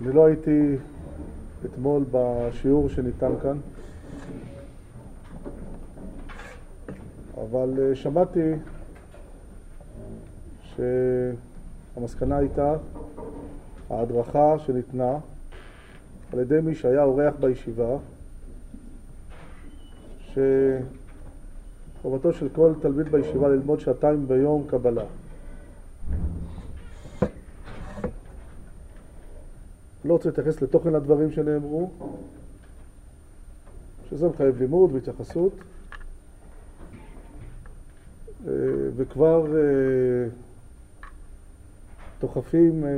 אני לא הייתי אתמול בשיעור שניתן כאן, אבל אה, שמעתי שהמסקנה הייתה ההדרכה שניתנה על ידי מי שהיה אורח בישיבה, שחובתו של כל תלמיד בישיבה ללמוד שעתיים ביום קבלה. לא רוצה להתייחס לתוכן הדברים שנאמרו, שזה מחייב לימוד והתייחסות, אה, וכבר אה, דוחפים אה,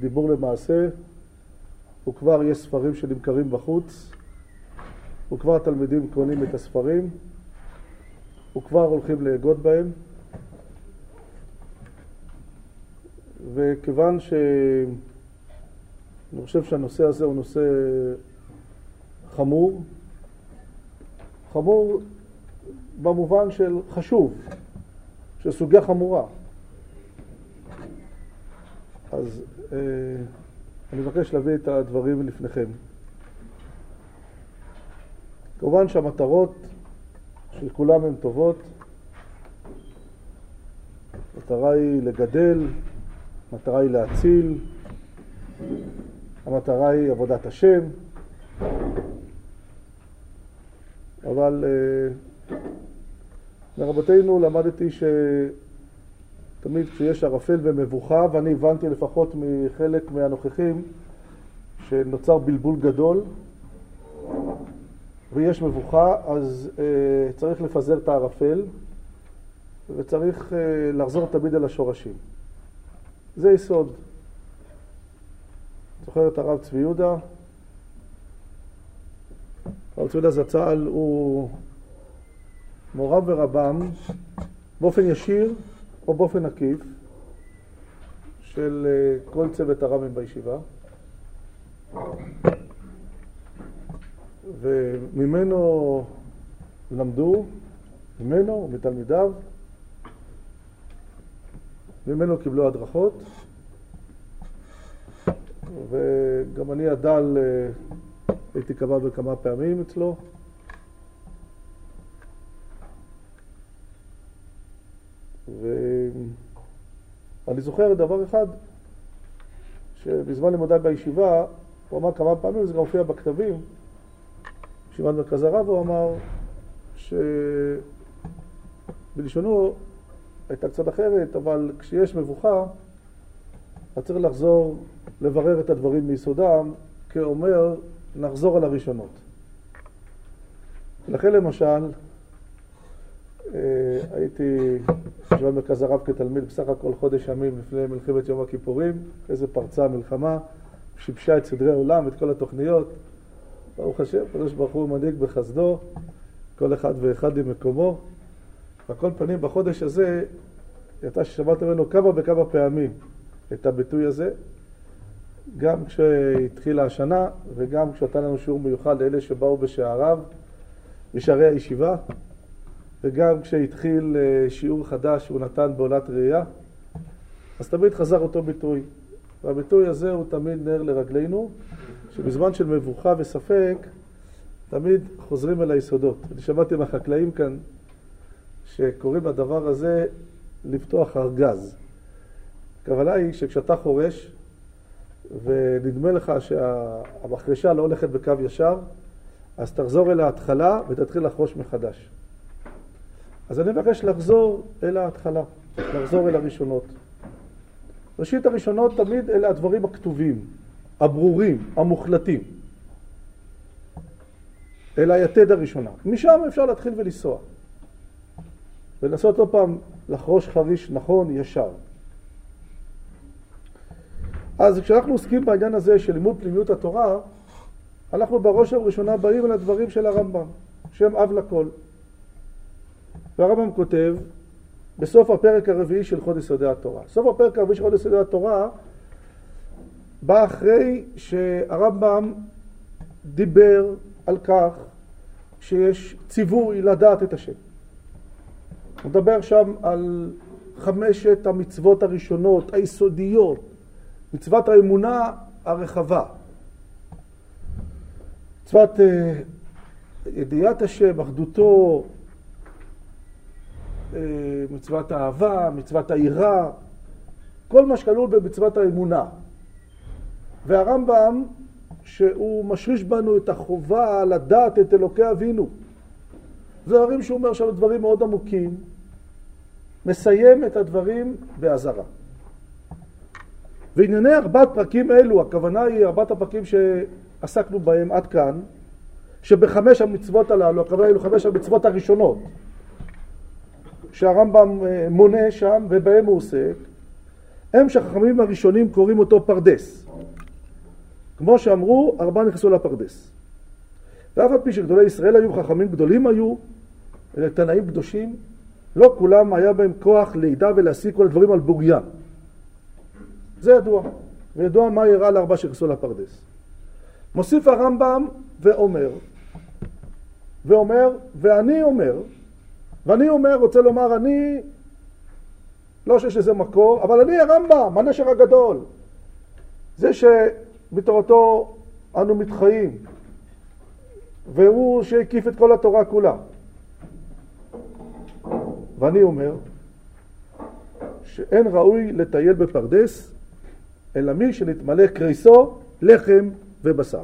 דיבור למעשה, וכבר יש ספרים שנמכרים בחוץ, וכבר התלמידים קונים את הספרים, וכבר הולכים לאגוד בהם, וכיוון ש... אני חושב שהנושא הזה הוא נושא חמור, חמור במובן של חשוב, של סוגיה חמורה. אז אה, אני מבקש להביא את הדברים לפניכם. כמובן שהמטרות של כולם הן טובות. המטרה היא לגדל, המטרה היא להציל, המטרה היא עבודת השם, אבל אה, מרבותינו למדתי שתמיד כשיש ערפל ומבוכה, ואני הבנתי לפחות מחלק מהנוכחים שנוצר בלבול גדול ויש מבוכה, אז uh, צריך לפזר את הערפל וצריך uh, לחזור תמיד אל השורשים. זה יסוד. זוכר את הרב צבי יהודה? הרב צבי יהודה זצ"ל הוא מורם ורבם באופן ישיר או באופן עקיף של אה, כל צוות הרבים בישיבה וממנו למדו, ממנו ומתלמידיו, ממנו קיבלו הדרכות וגם אני הדל אה, הייתי כמה וכמה פעמים אצלו. ואני זוכר דבר אחד, שבזמן לימודיי בישיבה, הוא אמר כמה פעמים, זה גם מופיע בכתבים, בישיבת מרכז הרב הוא אמר שבלשונו הייתה קצת אחרת, אבל כשיש מבוכה, אז צריך לחזור לברר את הדברים מיסודם, כאומר, נחזור על הראשונות. לכן למשל, אה, הייתי ישיבת מרכז הרב כתלמיד בסך הכל חודש ימים לפני מלחמת יום הכיפורים, איזה פרצה המלחמה, שיבשה את סדרי העולם, את כל התוכניות. ברוך השם, הקדוש ברוך הוא מנהיג בחסדו, כל אחד ואחד במקומו. ועל כל פנים, בחודש הזה, יצא ששמעתם ממנו כמה וכמה פעמים את הביטוי הזה, גם כשהתחילה השנה וגם כשהייתה לנו שיעור מיוחד לאלה שבאו בשעריו, בשערי הישיבה, וגם כשהתחיל אה, שיעור חדש שהוא נתן בעולת ראייה, אז תמיד חזר אותו ביטוי. והביטוי הזה הוא תמיד נר לרגלינו, שבזמן של מבוכה וספק, תמיד חוזרים אל היסודות. אני שמעתי מהחקלאים כאן שקוראים לדבר הזה לפתוח ארגז. הכוונה היא שכשאתה חורש, ונדמה לך שהמחרשה לא הולכת בקו ישר, אז תחזור אל ההתחלה ותתחיל לחרוש מחדש. אז אני מבקש לחזור אל ההתחלה, לחזור אל הראשונות. ראשית הראשונות תמיד אלה הדברים הכתובים, הברורים, המוחלטים. אל היתד הראשונה. משם אפשר להתחיל ולנסוע. ולנסות עוד פעם לחרוש חריש נכון, ישר. אז כשאנחנו עוסקים בעניין הזה של לימוד פנימיות התורה, אנחנו בראש ובראשונה באים אל הדברים של הרמב"ם, שם אב לכל. והרמב"ם כותב בסוף הפרק הרביעי של חודש יסודי התורה. סוף הפרק הרביעי של חודש יסודי התורה בא אחרי שהרמב"ם דיבר על כך שיש ציווי לדעת את השם. הוא מדבר שם על חמשת המצוות הראשונות, היסודיות, מצוות האמונה הרחבה. מצוות ידיעת השם, אחדותו, מצוות האהבה, מצוות היראה, כל מה שכלול במצוות האמונה. והרמב"ם, שהוא משריש בנו את החובה לדעת את אלוקי אבינו. זה דברים שהוא אומר שם דברים מאוד עמוקים, מסיים את הדברים באזהרה. וענייני ארבעת פרקים אלו, הכוונה היא ארבעת הפרקים שעסקנו בהם עד כאן, שבחמש המצוות הללו, הכוונה היא לחמש המצוות הראשונות, שהרמב"ם אה, מונה שם ובהם הוא עוסק, הם שהחכמים הראשונים קוראים אותו פרדס. כמו שאמרו, ארבעה נכנסו לפרדס. ואף על פי שגדולי ישראל היו, חכמים גדולים היו, תנאים קדושים, לא כולם היה בהם כוח לידע ולהשיג כל הדברים על בוריה. זה ידוע, וידוע מה יראה לארבעה שנכנסו לפרדס. מוסיף הרמב"ם ואומר, ואומר, ואני אומר, ואני אומר, רוצה לומר, אני, לא שיש לזה מקור, אבל אני הרמב"ם, הנשר הגדול. זה שבתורתו אנו מתחיים, והוא שהקיף את כל התורה כולה. ואני אומר שאין ראוי לטייל בפרדס אלא מי שנתמלא קריסו לחם ובשר.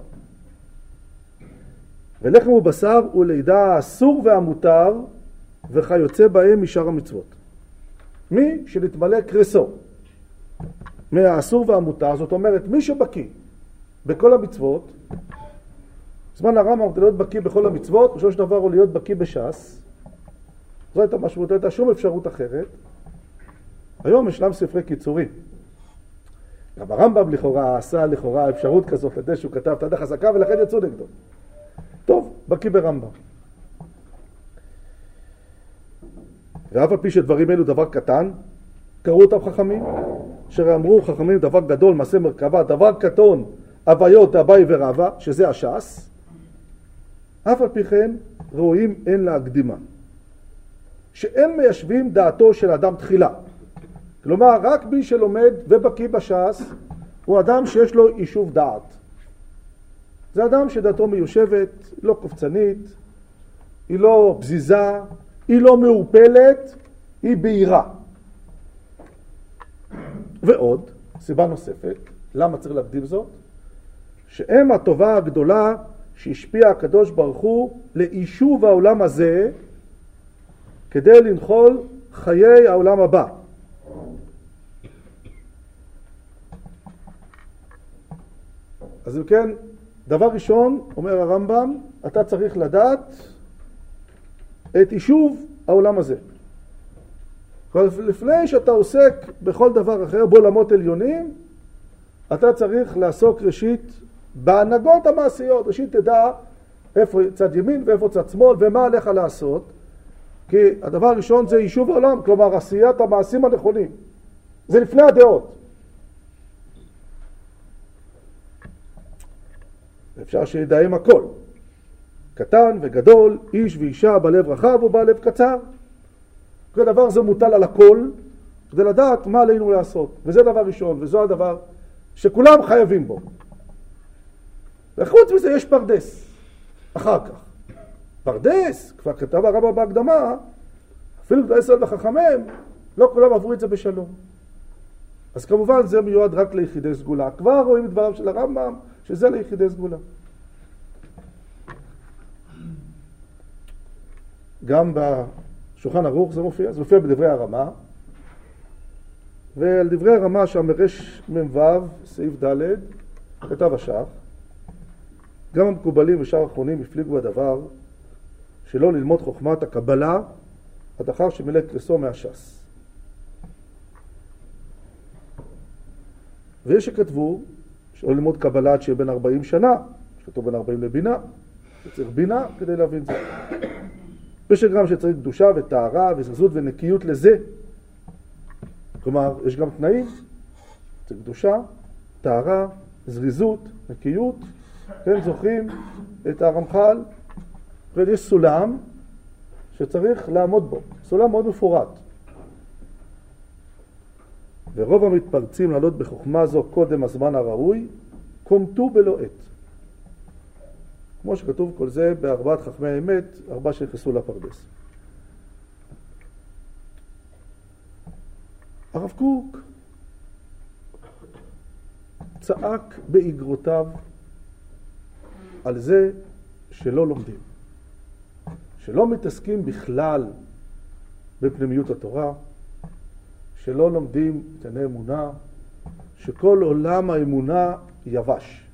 ולחם ובשר הוא לידע האסור והמותר וכיוצא בהם משאר המצוות. מי שנתמלא קריסו מהאסור והמותר, זאת אומרת מי שבקיא בכל המצוות, זמן הרמב"ם כדי להיות בקיא בכל המצוות, בסופו של דבר הוא להיות בקיא בש"ס, זו הייתה משמעות, לא הייתה שום אפשרות אחרת. היום ישנם ספרי קיצורים. גם הרמב"ם לכאורה עשה לכאורה אפשרות כזאת לדעת שהוא כתב את הדרך חזקה ולכן יצאו נגדו. טוב, בקיא ברמב"ם. ואף על פי שדברים אלו דבר קטן, קראו אותם חכמים, אשר אמרו חכמים דבר גדול, מעשה מרכבה, דבר קטון, הוויות, אביי ורבא, שזה הש"ס, אף על פי כן ראויים אין להקדימה. שאין מיישבים דעתו של אדם תחילה. כלומר, רק מי שלומד ובקיא בש"ס הוא אדם שיש לו יישוב דעת. זה אדם שדעתו מיושבת, לא קופצנית, היא לא בזיזה, היא לא מעורפלת, היא בהירה. ועוד, סיבה נוספת, למה צריך להקדים זאת? שהם הטובה הגדולה שהשפיע הקדוש ברוך הוא ליישוב העולם הזה כדי לנחול חיי העולם הבא. אז אם כן, דבר ראשון, אומר הרמב"ם, אתה צריך לדעת את יישוב העולם הזה. לפני שאתה עוסק בכל דבר אחר, בעולמות עליונים, אתה צריך לעסוק ראשית בהנהגות המעשיות. ראשית תדע איפה צד ימין ואיפה צד שמאל ומה עליך לעשות. כי הדבר הראשון זה יישוב העולם, כלומר עשיית המעשים הנכונים. זה לפני הדעות. אפשר שידעים הכל. קטן וגדול, איש ואישה בלב רחב ובלב קצר. כל דבר זה מוטל על הכל, כדי לדעת מה עלינו לעשות. וזה דבר ראשון, וזו הדבר שכולם חייבים בו. וחוץ מזה יש פרדס, אחר כך. פרדס, כבר כתב הרמב"ם בהקדמה, אפילו גדולי ישראל וחכמיהם, לא כולם עברו את זה בשלום. אז כמובן זה מיועד רק ליחידי סגולה. כבר רואים את דבריו של הרמב"ם, שזה ליחידי סגולה. גם בשולחן ערוך זה מופיע, זה מופיע בדברי הרמה, ועל דברי הרמה שם מ"ו, סעיף ד', כתב השח, גם המקובלים ושאר האחרונים הפליגו בדבר שלא ללמוד חוכמת הקבלה עד אחר שמילא קרסו מהש"ס. ויש שכתבו שלא ללמוד קבלה עד שיהיה בן 40 שנה, שכתוב בן 40 לבינה, שצריך בינה כדי להבין את זה. ויש גם שצריך קדושה וטהרה וזרזות ונקיות לזה. כלומר, יש גם תנאים, צריך קדושה, טהרה, זריזות, נקיות, כן, זוכרים את הרמח"ל יש סולם שצריך לעמוד בו, סולם מאוד מפורט. ורוב המתפרצים לעלות בחוכמה זו קודם הזמן הראוי, קומטו בלא עת. כמו שכתוב כל זה בארבעת חכמי האמת, ארבעה שנכנסו לפרדס. הרב קוק צעק באגרותיו על זה שלא לומדים, שלא מתעסקים בכלל בפנימיות התורה, שלא לומדים ענייני אמונה, שכל עולם האמונה יבש.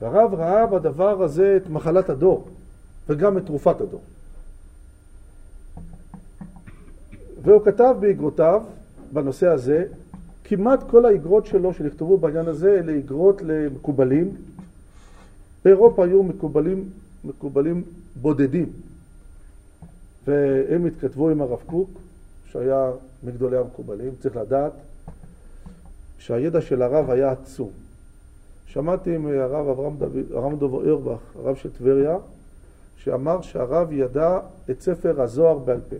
והרב ראה בדבר הזה את מחלת הדור וגם את תרופת הדור. והוא כתב באגרותיו בנושא הזה, כמעט כל האגרות שלו שנכתבו בעניין הזה אלה אגרות למקובלים. באירופה היו מקובלים, מקובלים בודדים, והם התכתבו עם הרב קוק, שהיה מגדולי המקובלים, צריך לדעת שהידע של הרב היה עצום. שמעתי מהרב אברהם דב אוירבך, הרב של טבריה, שאמר שהרב ידע את ספר הזוהר בעל פה,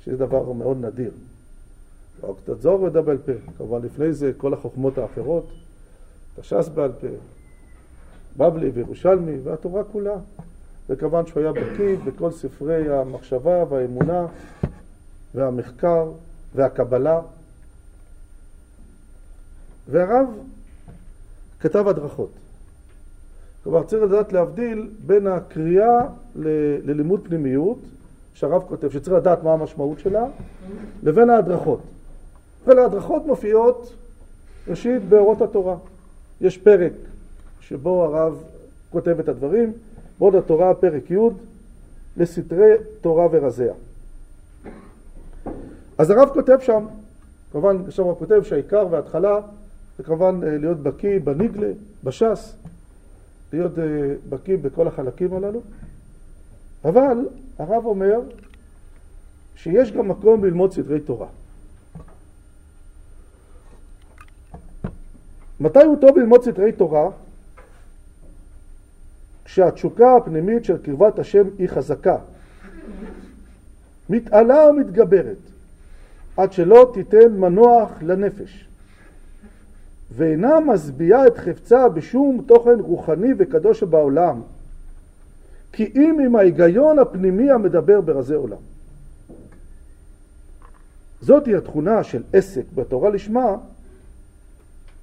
שזה דבר מאוד נדיר. רק את הזוהר ידע בעל פה, כמובן לפני זה כל החוכמות האחרות, את הש"ס בעל פה, בבלי וירושלמי והתורה כולה. וכמובן שהוא היה בקיא בכל ספרי המחשבה והאמונה והמחקר והקבלה. והרב כתב הדרכות. כלומר, צריך לדעת להבדיל בין הקריאה ל- ללימוד פנימיות, שהרב כותב, שצריך לדעת מה המשמעות שלה, לבין ההדרכות. ולהדרכות מופיעות, ראשית, באורות התורה. יש פרק שבו הרב כותב את הדברים, בעוד התורה, פרק י', לסתרי תורה ורזיה. אז הרב כותב שם, כמובן, שם הוא כותב שהעיקר וההתחלה זה כמובן אה, להיות בקיא בניגלה, בש"ס, להיות אה, בקיא בכל החלקים הללו, אבל הרב אומר שיש גם מקום ללמוד סדרי תורה. מתי הוא טוב ללמוד סדרי תורה? כשהתשוקה הפנימית של קרבת השם היא חזקה, מתעלה ומתגברת, עד שלא תיתן מנוח לנפש. ואינה משביעה את חפצה בשום תוכן רוחני וקדוש שבעולם, כי אם עם ההיגיון הפנימי המדבר ברזי עולם. זאת היא התכונה של עסק בתורה לשמה,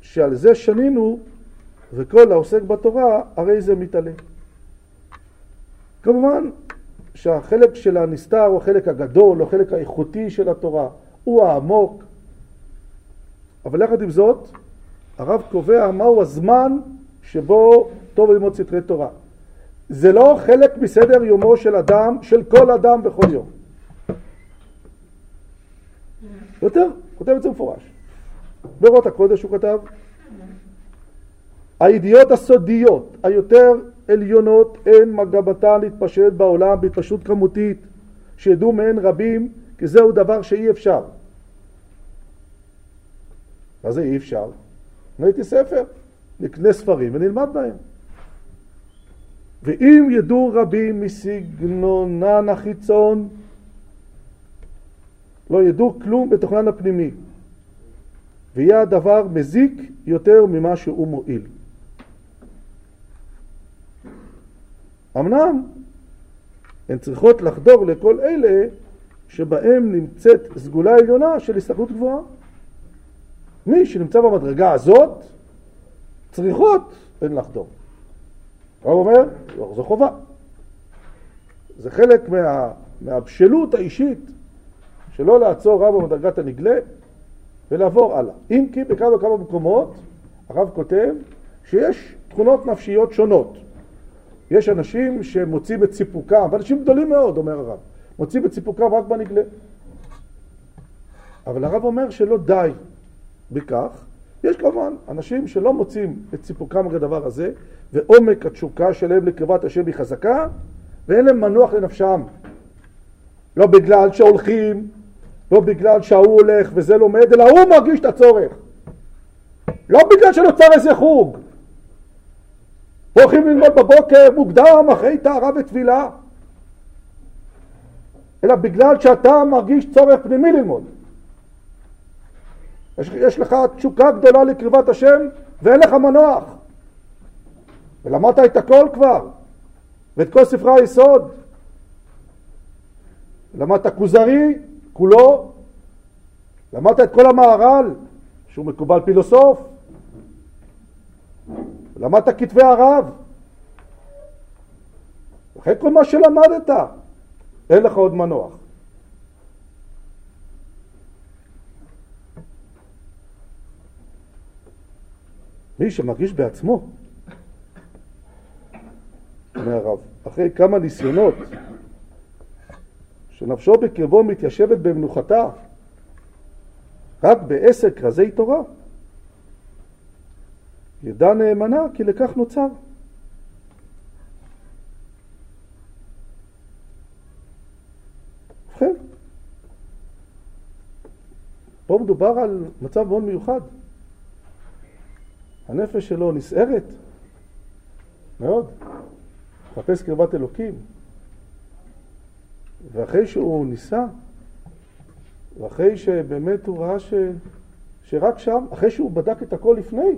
שעל זה שנינו, וכל העוסק בתורה, הרי זה מתעלה. כמובן שהחלק של הנסתר הוא החלק הגדול, או החלק האיכותי של התורה, הוא העמוק, אבל יחד עם זאת, הרב קובע מהו הזמן שבו טוב ללמוד סתרי תורה. זה לא חלק מסדר יומו של אדם, של כל אדם בכל יום. יותר, כותב את זה מפורש. באורות הקודש הוא כתב, הידיעות הסודיות היותר עליונות הן מגבתן להתפשט בעולם בהתפשטות כמותית, שידעו מהן רבים, כי זהו דבר שאי אפשר. מה זה אי אפשר? ראיתי ספר, נקנה ספרים ונלמד בהם. ואם ידעו רבים מסגנונן החיצון, לא ידעו כלום בתוכנן הפנימי, ויהיה הדבר מזיק יותר ממה שהוא מועיל. אמנם הן צריכות לחדור לכל אלה שבהם נמצאת סגולה עליונה של הסתכלות גבוהה. מי שנמצא במדרגה הזאת, צריכות הן לחדור. הרב אומר, לא, זו חובה. זה חלק מה, מהבשלות האישית שלא לעצור רב במדרגת הנגלה ולעבור הלאה. אם כי בכמה וכמה מקומות הרב כותב שיש תכונות נפשיות שונות. יש אנשים שמוצאים את סיפוקם, ואנשים גדולים מאוד, אומר הרב, מוצאים את סיפוקם רק בנגלה. אבל הרב אומר שלא די בכך. יש כמובן אנשים שלא מוצאים את סיפוקם הדבר הזה, ועומק התשוקה שלהם לקרבת השם היא חזקה, ואין להם מנוח לנפשם. לא בגלל שהולכים, לא בגלל שההוא הולך וזה לומד, אלא הוא מרגיש את הצורך. לא בגלל שנוצר איזה חוג. הולכים ללמוד בבוקר מוקדם אחרי טהרה וטבילה, אלא בגלל שאתה מרגיש צורך פנימי ללמוד. יש, יש לך תשוקה גדולה לקרבת השם ואין לך מנוח. ולמדת את הכל כבר, ואת כל ספרי היסוד. למדת כוזרי, כולו, למדת את כל המהר"ל, שהוא מקובל פילוסוף, למדת כתבי הרב. אחרי כל מה שלמדת, אין לך עוד מנוח. מי שמרגיש בעצמו, אומר הרב, אחרי כמה ניסיונות שנפשו בקרבו מתיישבת במנוחתה רק בעשר כרזי תורה, ידע נאמנה כי לכך נוצר. ובכן, פה מדובר על מצב מאוד מיוחד. הנפש שלו נסערת מאוד, מחפש קרבת אלוקים. ואחרי שהוא ניסה, ואחרי שבאמת הוא ראה ש... שרק שם, אחרי שהוא בדק את הכל לפני,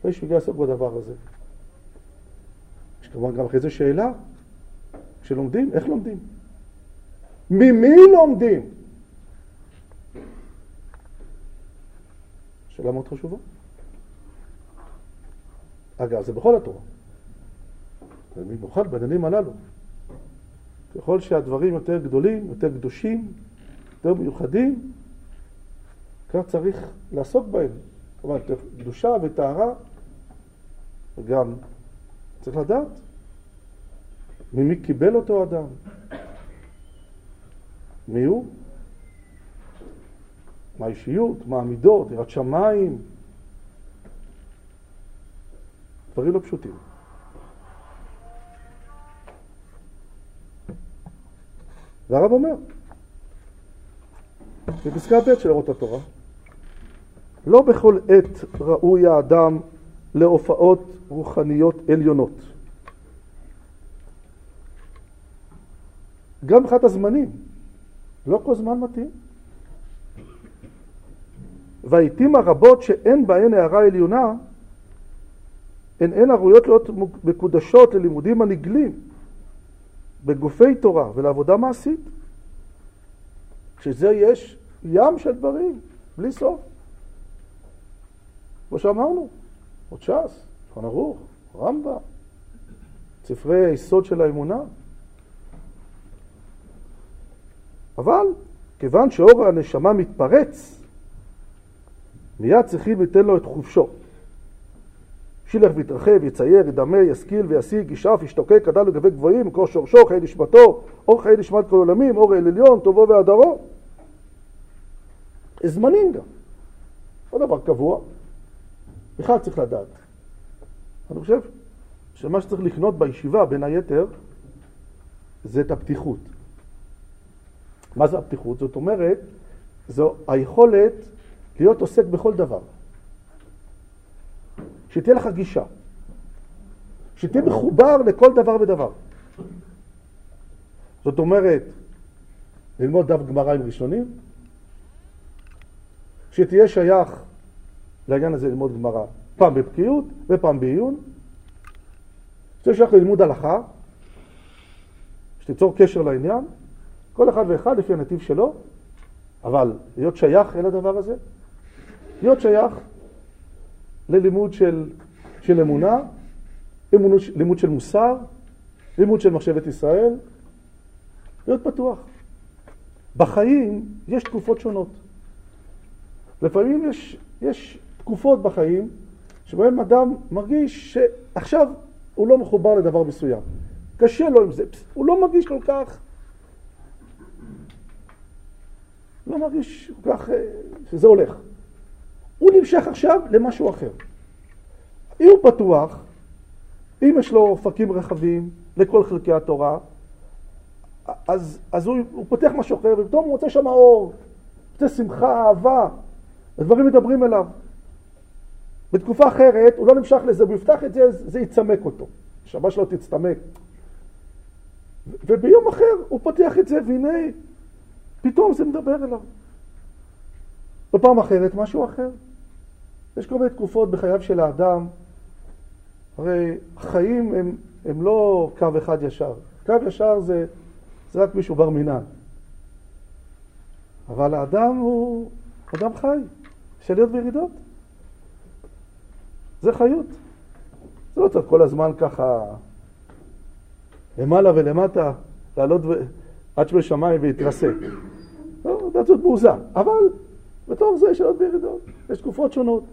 אחרי שהוא הגיע לעסוק בדבר הזה. יש כמובן גם אחרי זה שאלה, כשלומדים, איך לומדים? ממי לומדים? שאלה מאוד חשובה. אגב, זה בכל התורה. במיוחד בעניינים הללו. ככל שהדברים יותר גדולים, יותר קדושים, יותר מיוחדים, כך צריך לעסוק בהם. כלומר, קדושה וטהרה, וגם צריך לדעת ממי קיבל אותו אדם, מי הוא, מה האישיות, מה המידות, יראת שמיים, דברים לא פשוטים. והרב אומר, בפסקה ב' של אורות התורה, לא בכל עת ראוי האדם להופעות רוחניות עליונות. גם מבחינת הזמנים, לא כל זמן מתאים. והעיתים הרבות שאין בהן הערה עליונה, הן הן הראויות להיות מקודשות ללימודים הנגלים בגופי תורה ולעבודה מעשית. כשזה יש ים של דברים, בלי סוף. כמו שאמרנו, עוד ש"ס, שולחן ערוך, רמב"ם, ספרי היסוד של האמונה. אבל כיוון שאור הנשמה מתפרץ, מיד צריכים לתת לו את חופשו. שילך ויתרחב, יצייר, ידמה, ישכיל וישיג, ישאף, ישתוקק, גדל לגבי גבוהים, מקור שורשו, חיי נשמתו, אור חיי נשמת כל עולמים, אור אל עליון, טובו והדרו. זמנים גם. לא דבר קבוע. בכלל צריך לדעת. אני חושב שמה שצריך לקנות בישיבה, בין היתר, זה את הפתיחות. מה זה הפתיחות? זאת אומרת, זו היכולת להיות עוסק בכל דבר. שתהיה לך גישה, שתהיה מחובר לכל דבר ודבר. זאת אומרת, ללמוד דף גמרא עם ראשונים, שתהיה שייך לעניין הזה ללמוד גמרא, פעם בבקיאות ופעם בעיון, שתהיה שייך ללימוד הלכה, שתיצור קשר לעניין, כל אחד ואחד לפי הנתיב שלו, אבל להיות שייך אל הדבר הזה, להיות שייך ללימוד של, של אמונה, לימוד, לימוד של מוסר, לימוד של מחשבת ישראל, להיות פתוח. בחיים יש תקופות שונות. לפעמים יש, יש תקופות בחיים שבהן אדם מרגיש שעכשיו הוא לא מחובר לדבר מסוים. קשה לו עם זה, הוא לא מרגיש כל כך, לא מרגיש כל כך אה, שזה הולך. הוא נמשך עכשיו למשהו אחר. אם הוא פתוח, אם יש לו אופקים רחבים לכל חלקי התורה, אז, אז הוא, הוא פותח משהו אחר, ופתאום הוא מוצא שם אור, מוצא שמחה, אהבה, הדברים מדברים אליו. בתקופה אחרת הוא לא נמשך לזה, הוא יפתח את זה, זה יצמק אותו. השבת שלו תצטמק. וביום אחר הוא פותח את זה, והנה פתאום זה מדבר אליו. בפעם אחרת משהו אחר. יש כל מיני תקופות בחייו של האדם, הרי החיים הם, הם לא קו אחד ישר. קו ישר זה, זה רק מישהו בר מינן. אבל האדם הוא אדם חי, יש עליות וירידות. זה חיות. זה לא צריך כל הזמן ככה למעלה ולמטה, לעלות ו... עד שבשמיים ויתרסק. לא, עצות מאוזן. אבל בתוך זה יש עליות וירידות, יש תקופות שונות.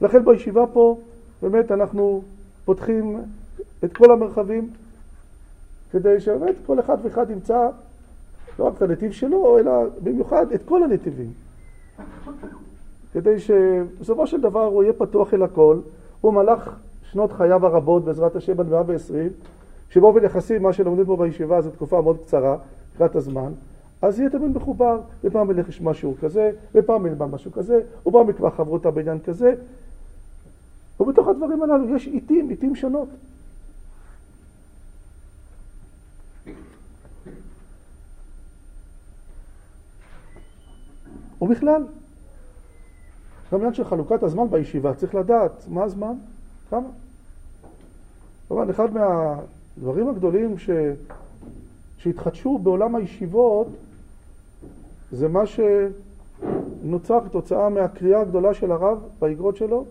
לכן בישיבה פה, באמת אנחנו פותחים את כל המרחבים, כדי שבאמת כל אחד ואחד ימצא לא רק את הנתיב שלו, אלא במיוחד את כל הנתיבים. כדי שבסופו של דבר הוא יהיה פתוח אל הכל, הוא מלך שנות חייו הרבות, בעזרת השם עד 120, שבאופן יחסי מה שלומדים פה בישיבה זו תקופה מאוד קצרה, לקראת הזמן, אז יהיה תמיד מחובר, ופעם ילך לשמוע שיעור כזה, ופעם ילמד משהו כזה, ופעם יקבע חברותה בעניין כזה, ובתוך הדברים הללו יש עיתים, עיתים שונות. ובכלל, גם עניין של חלוקת הזמן בישיבה, צריך לדעת מה הזמן, כמה. כמובן, אחד מהדברים הגדולים ש... שהתחדשו בעולם הישיבות זה מה שנוצר כתוצאה מהקריאה הגדולה של הרב באגרות שלו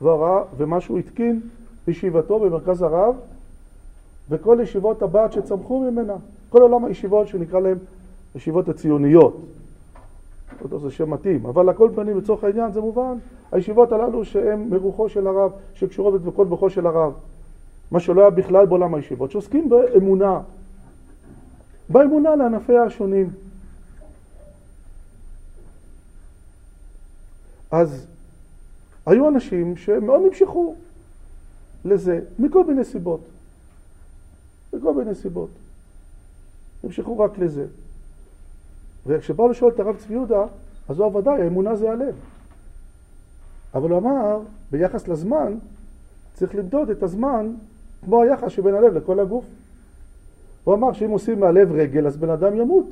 והראה, ומה שהוא התקין בישיבתו במרכז הרב וכל ישיבות הבת שצמחו ממנה, כל עולם הישיבות שנקרא להם ישיבות הציוניות. לא זה שם מתאים, אבל לכל פנים לצורך העניין זה מובן, הישיבות הללו שהן מרוחו של הרב, שקשורות בדבקות בכו של הרב, מה שלא היה בכלל בעולם הישיבות, שעוסקים באמונה, באמונה לענפיה השונים. אז היו אנשים שמאוד נמשכו לזה, מכל מיני סיבות. מכל מיני סיבות. נמשכו רק לזה. וכשבאו לשאול את הרב צבי יהודה, אז הוא ודאי, האמונה זה הלב. אבל הוא אמר, ביחס לזמן, צריך למדוד את הזמן כמו היחס שבין הלב לכל הגוף. הוא אמר שאם עושים מהלב רגל, אז בן אדם ימות.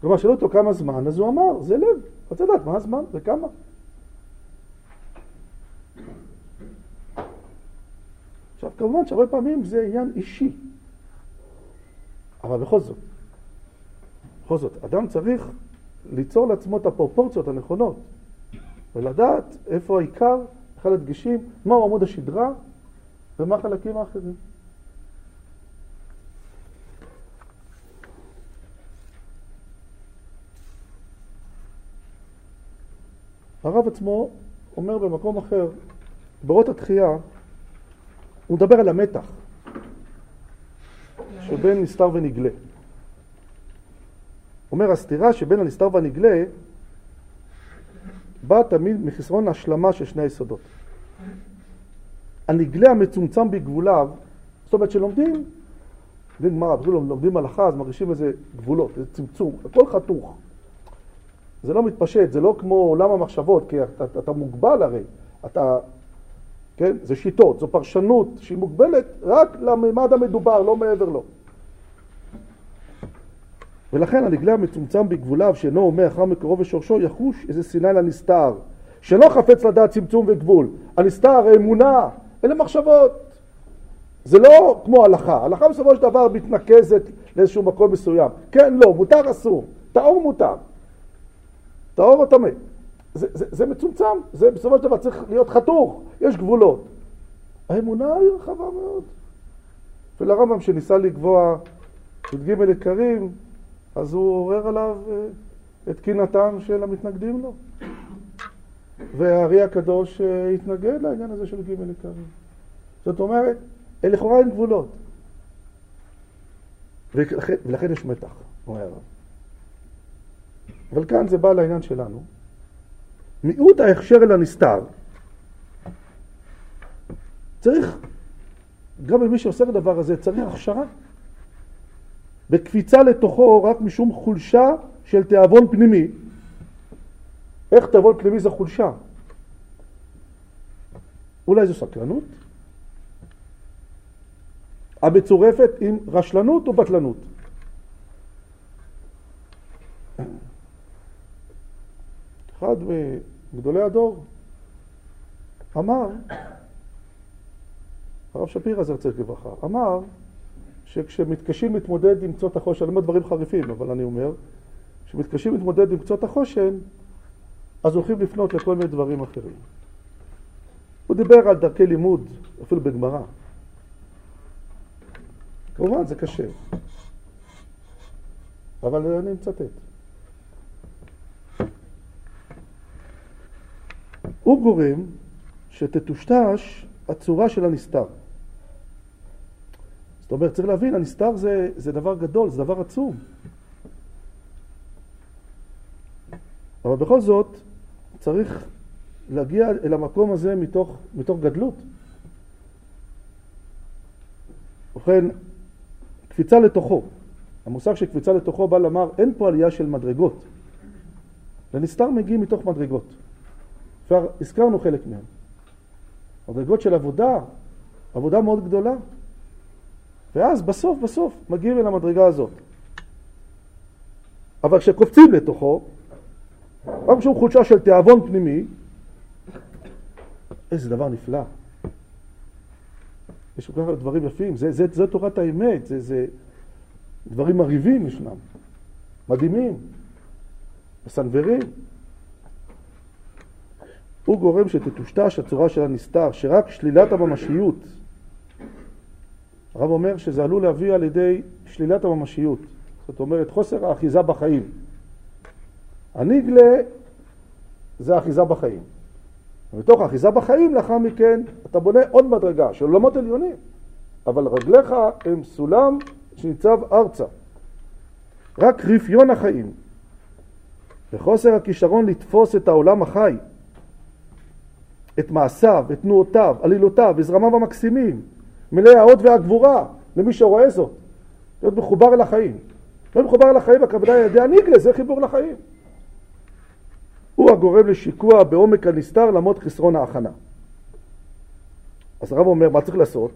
כלומר, שאלו אותו כמה זמן, אז הוא אמר, זה לב. רוצה לדעת מה הזמן וכמה. עכשיו, כמובן שהרבה פעמים זה עניין אישי. אבל בכל זאת, בכל זאת, אדם צריך ליצור לעצמו את הפרופורציות הנכונות ולדעת איפה העיקר, אחד הדגשים, מהו עמוד השדרה ומה החלקים האחרים. הרב עצמו אומר במקום אחר, ברות התחייה, הוא מדבר על המתח שבין נסתר ונגלה. אומר, הסתירה שבין הנסתר והנגלה באה תמיד מחסרון ההשלמה של שני היסודות. הנגלה המצומצם בגבוליו, זאת אומרת שלומדים, דין גמרא, לומדים הלכה, אז מרגישים איזה גבולות, איזה צמצום, הכל חתוך. זה לא מתפשט, זה לא כמו עולם המחשבות, כי אתה, אתה, אתה מוגבל הרי, אתה, כן, זה שיטות, זו פרשנות שהיא מוגבלת רק לממד המדובר, לא מעבר לו. ולכן הנגלה המצומצם בגבוליו, שאינו אומר אחר מקרוב ושורשו, יחוש איזה סיני לנסתר, שלא חפץ לדעת צמצום וגבול. הנסתר, האמונה, אלה מחשבות. זה לא כמו הלכה, הלכה בסופו של דבר מתנקזת לאיזשהו מקום מסוים. כן, לא, מותר, אסור. טהור מותר. טהור או טמא. זה, זה, זה מצומצם, זה בסופו של דבר צריך להיות חתוך, יש גבולות. האמונה היא רחבה מאוד. ולרמב"ם שניסה לקבוע י"ג עיקרים, אז הוא עורר עליו אה, את קינתם של המתנגדים לו. והארי הקדוש אה, התנגד לעניין הזה של ג' עיקרים. זאת אומרת, לכאורה אין גבולות. ולכן, ולכן יש מתח, אומר. אבל כאן זה בא לעניין שלנו. מיעוט ההכשר אל הנסתר. צריך, גם במי שעושה את הדבר הזה, צריך הכשרה. בקפיצה לתוכו רק משום חולשה של תיאבון פנימי. איך תיאבון פנימי זה חולשה? אולי זו סקרנות? המצורפת עם רשלנות או בטלנות? אחד מגדולי הדור, אמר, הרב שפירא זרצק לברכה, אמר שכשמתקשים להתמודד עם קצות החושן, אני אומר דברים חריפים, אבל אני אומר, כשמתקשים להתמודד עם קצות החושן, אז הולכים לפנות לכל מיני דברים אחרים. הוא דיבר על דרכי לימוד, אפילו בגמרא. כמובן, זה קשה. אבל אני מצטט. הוא גורם שתטושטש הצורה של הנסתר. זאת אומרת, צריך להבין, הנסתר זה, זה דבר גדול, זה דבר עצום. אבל בכל זאת, צריך להגיע אל המקום הזה מתוך, מתוך גדלות. ובכן, קפיצה לתוכו. המושג של קפיצה לתוכו בא לומר, אין פה עלייה של מדרגות. לנסתר מגיעים מתוך מדרגות. כבר הזכרנו חלק מהם. מדרגות של עבודה, עבודה מאוד גדולה. ואז בסוף בסוף מגיעים אל המדרגה הזאת. אבל כשקופצים לתוכו, רק כשהוא חולשה של תיאבון פנימי, איזה דבר נפלא. יש כל כך הרבה דברים יפים, זה, זה, זה תורת האמת, זה, זה דברים מרהיבים ישנם, מדהימים, מסנוורים. הוא גורם שתטושטש הצורה של הנסתר, שרק שלילת הממשיות, הרב אומר שזה עלול להביא על ידי שלילת הממשיות, זאת אומרת חוסר האחיזה בחיים. הניגלה זה האחיזה בחיים. ומתוך האחיזה בחיים, לאחר מכן, אתה בונה עוד מדרגה של עולמות עליונים, אבל רגליך הם סולם שניצב ארצה. רק רפיון החיים וחוסר הכישרון לתפוס את העולם החי, את מעשיו, את תנועותיו, עלילותיו, וזרמיו המקסימים, מלאי האות והגבורה, למי שרואה זאת, להיות מחובר אל החיים. להיות מחובר אל החיים, הכוונה על ידי הניגלה, זה חיבור לחיים. הוא הגורם לשיקוע בעומק הנסתר למרות חסרון ההכנה. אז הרב אומר, מה צריך לעשות?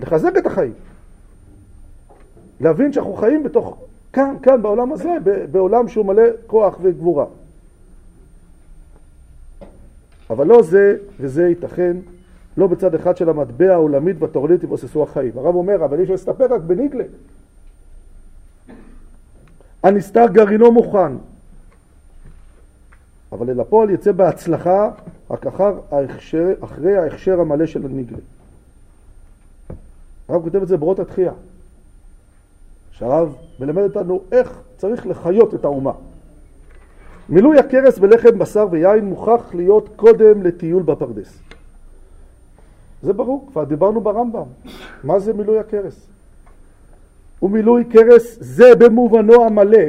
לחזק את החיים. להבין שאנחנו חיים בתוך, כאן, כאן, בעולם הזה, בעולם שהוא מלא כוח וגבורה. אבל לא זה וזה ייתכן, לא בצד אחד של המטבע העולמית והתורנית יבוססו החיים. הרב אומר, אבל יש להסתפק רק בניגלה. הנסתר גרעינו מוכן, אבל אל הפועל יצא בהצלחה רק אחר ההכשר, אחרי ההכשר המלא של הנגלה. הרב כותב את זה ברות התחייה, שהרב מלמד אותנו איך צריך לחיות את האומה. מילוי הכרס בלחם, בשר ויין מוכרח להיות קודם לטיול בפרדס. זה ברור, כבר דיברנו ברמב"ם. מה זה מילוי הכרס? ומילוי כרס זה במובנו המלא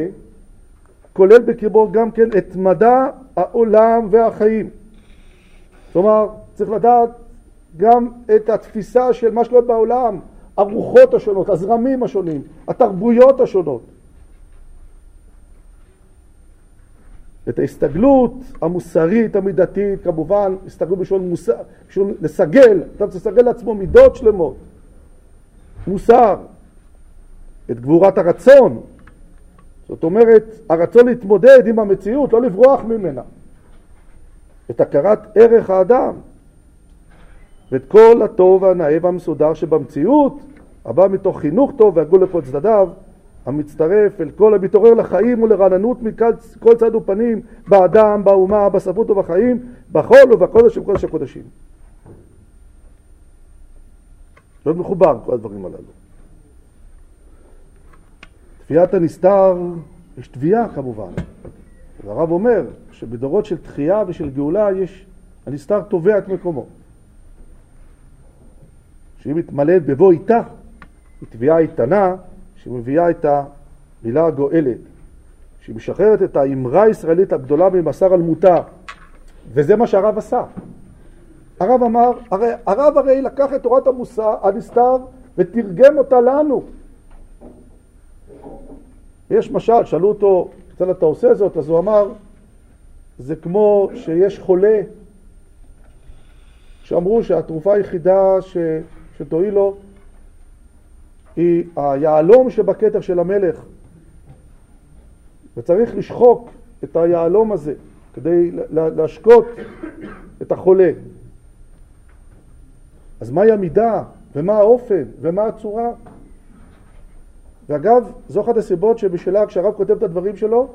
כולל בקרבו גם כן את מדע העולם והחיים. כלומר, צריך לדעת גם את התפיסה של מה שקורה בעולם, הרוחות השונות, הזרמים השונים, התרבויות השונות. את ההסתגלות המוסרית, המידתית, כמובן, הסתגלות בשביל מוסר, בשביל לסגל, אתה צריך לסגל לעצמו מידות שלמות, מוסר, את גבורת הרצון, זאת אומרת, הרצון להתמודד עם המציאות, לא לברוח ממנה. את הכרת ערך האדם, ואת כל הטוב והנאה והמסודר שבמציאות, הבא מתוך חינוך טוב והגול לכל צדדיו, המצטרף אל כל המתעורר לחיים ולרעננות מכל צד ופנים, באדם, באומה, בספרות ובחיים, בחול ובקודש ובקודש הקודשים. להיות מחובר כל הדברים הללו. תביעת הנסתר, יש תביעה כמובן. הרב אומר שבדורות של תחייה ושל גאולה יש, הנסתר תובע את מקומו. שהיא מתמלאת בבוא איתה, היא תביעה איתנה שמביאה את המילה הגואלת, שהיא משחררת את האמרה הישראלית הגדולה ממסר על מותר, וזה מה שהרב עשה. הרב אמר, הרי, הרב הרי לקח את תורת המוסר, הנסתר, ותרגם אותה לנו. יש משל, שאלו אותו, כיצד אתה עושה זאת? אז הוא אמר, זה כמו שיש חולה, שאמרו שהתרופה היחידה ש, שתועיל לו היא היהלום שבכתר של המלך, וצריך לשחוק את היהלום הזה, כדי להשקות את החולה. אז מהי המידה, ומה האופן, ומה הצורה? ואגב, זו אחת הסיבות שבשלה כשהרב כותב את הדברים שלו,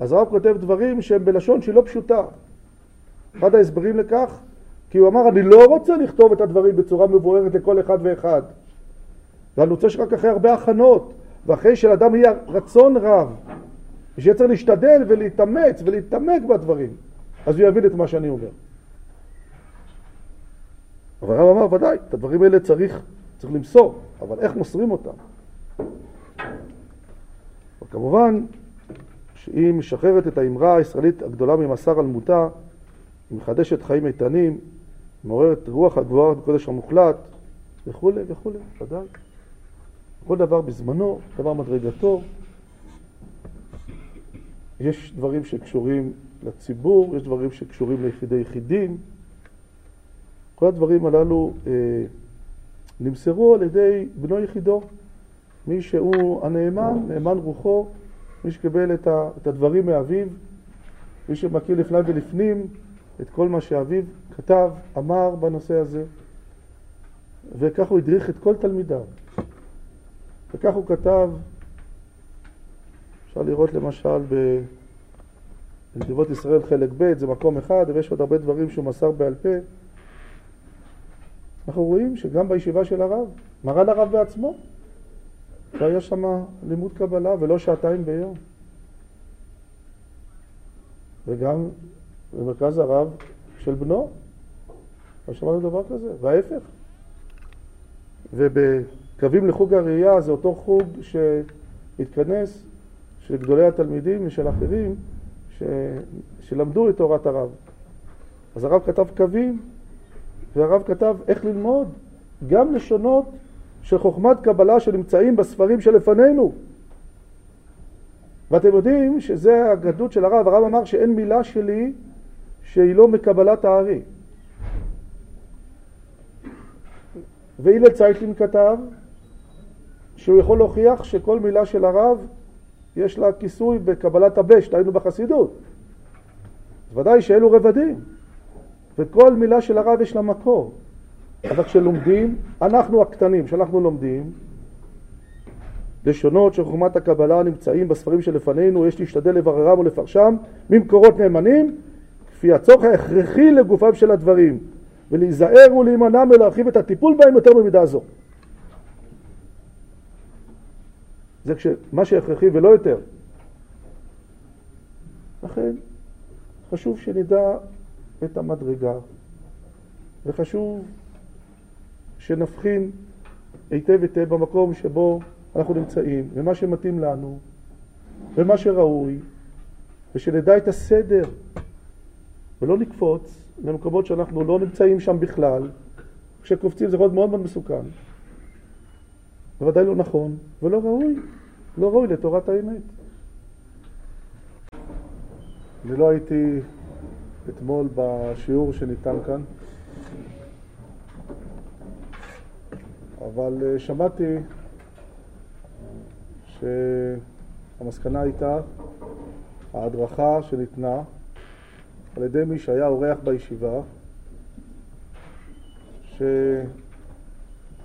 אז הרב כותב דברים שהם בלשון שהיא לא פשוטה. אחד ההסברים לכך, כי הוא אמר, אני לא רוצה לכתוב את הדברים בצורה מבוארת לכל אחד ואחד. ואני רוצה שרק אחרי הרבה הכנות, ואחרי שלאדם יהיה רצון רב, ושיהיה צריך להשתדל ולהתאמץ ולהתעמק בדברים, אז הוא יבין את מה שאני אומר. אבל הרב אמר, ודאי, את הדברים האלה צריך, צריך למסור, אבל איך מוסרים אותם? וכמובן שהיא משחררת את האמרה הישראלית הגדולה ממסר על מותה, היא מחדשת חיים איתנים, מעוררת רוח הגבוהה בקודש המוחלט, וכולי וכולי, ודאי. כל דבר בזמנו, דבר מדרגתו. יש דברים שקשורים לציבור, יש דברים שקשורים ליחידי יחידים. כל הדברים הללו אה, נמסרו על ידי בנו יחידו. מי שהוא הנאמן, נאמן רוחו, מי שקיבל את, ה, את הדברים מאביו, מי שמכיר לפני ולפנים את כל מה שאביו כתב, אמר בנושא הזה, וכך הוא הדריך את כל תלמידיו. וכך הוא כתב, אפשר לראות למשל בנתיבות ישראל חלק ב', זה מקום אחד, ויש עוד הרבה דברים שהוא מסר בעל פה. אנחנו רואים שגם בישיבה של הרב, מרן הרב בעצמו, והיה שם לימוד קבלה ולא שעתיים ביום. וגם במרכז הרב של בנו, לא שמענו דבר כזה, וההפך. ובקווים לחוג הראייה זה אותו חוג שהתכנס של גדולי התלמידים ושל אחרים ש... שלמדו את תורת הרב. אז הרב כתב קווים, והרב כתב איך ללמוד גם לשונות של חוכמת קבלה שנמצאים בספרים שלפנינו. ואתם יודעים שזה הגדות של הרב, הרב אמר שאין מילה שלי שהיא לא מקבלת הארי. והילל צייטלין כתב שהוא יכול להוכיח שכל מילה של הרב יש לה כיסוי בקבלת הבשט, היינו בחסידות. ודאי שאלו רבדים, וכל מילה של הרב יש לה מקור. אבל כשלומדים, אנחנו הקטנים, כשאנחנו לומדים, לשונות של חוכמת הקבלה נמצאים בספרים שלפנינו, יש להשתדל לבררם ולפרשם ממקורות נאמנים, כפי הצורך ההכרחי לגופם של הדברים, ולהיזהר ולהימנע מלהרחיב את הטיפול בהם יותר במידה זו. זה מה שהכרחי ולא יותר. לכן חשוב שנדע את המדרגה, וחשוב שנבחין היטב היטב במקום שבו אנחנו נמצאים, ומה שמתאים לנו, ומה שראוי, ושנדע את הסדר, ולא נקפוץ למקומות שאנחנו לא נמצאים שם בכלל. כשקופצים זה מאוד מאוד מאוד מסוכן. בוודאי לא נכון, ולא ראוי, לא ראוי לתורת האמת. אני לא הייתי אתמול בשיעור שניתן כאן. אבל אה, שמעתי שהמסקנה הייתה ההדרכה שניתנה על ידי מי שהיה אורח בישיבה,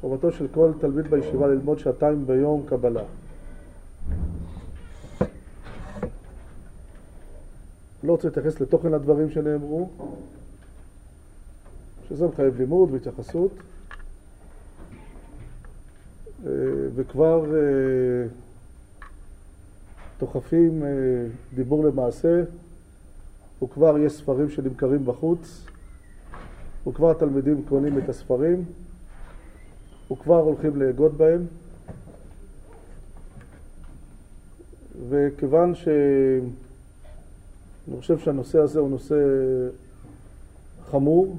שחובתו של כל תלמיד בישיבה ללמוד שעתיים ביום קבלה. לא רוצה להתייחס לתוכן הדברים שנאמרו, שזה מחייב לימוד והתייחסות. אה, וכבר אה, תוכפים אה, דיבור למעשה, וכבר יש ספרים שנמכרים בחוץ, וכבר התלמידים קונים את הספרים, וכבר הולכים לאגוד בהם. וכיוון שאני חושב שהנושא הזה הוא נושא חמור,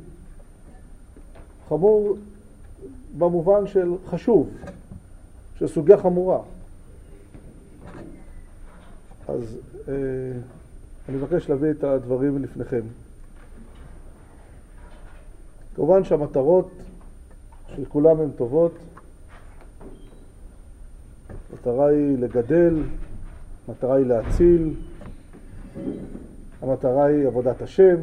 חמור במובן של חשוב, של סוגיה חמורה. אז אה, אני מבקש להביא את הדברים לפניכם. כמובן שהמטרות של כולם הן טובות. המטרה היא לגדל, המטרה היא להציל, המטרה היא עבודת השם,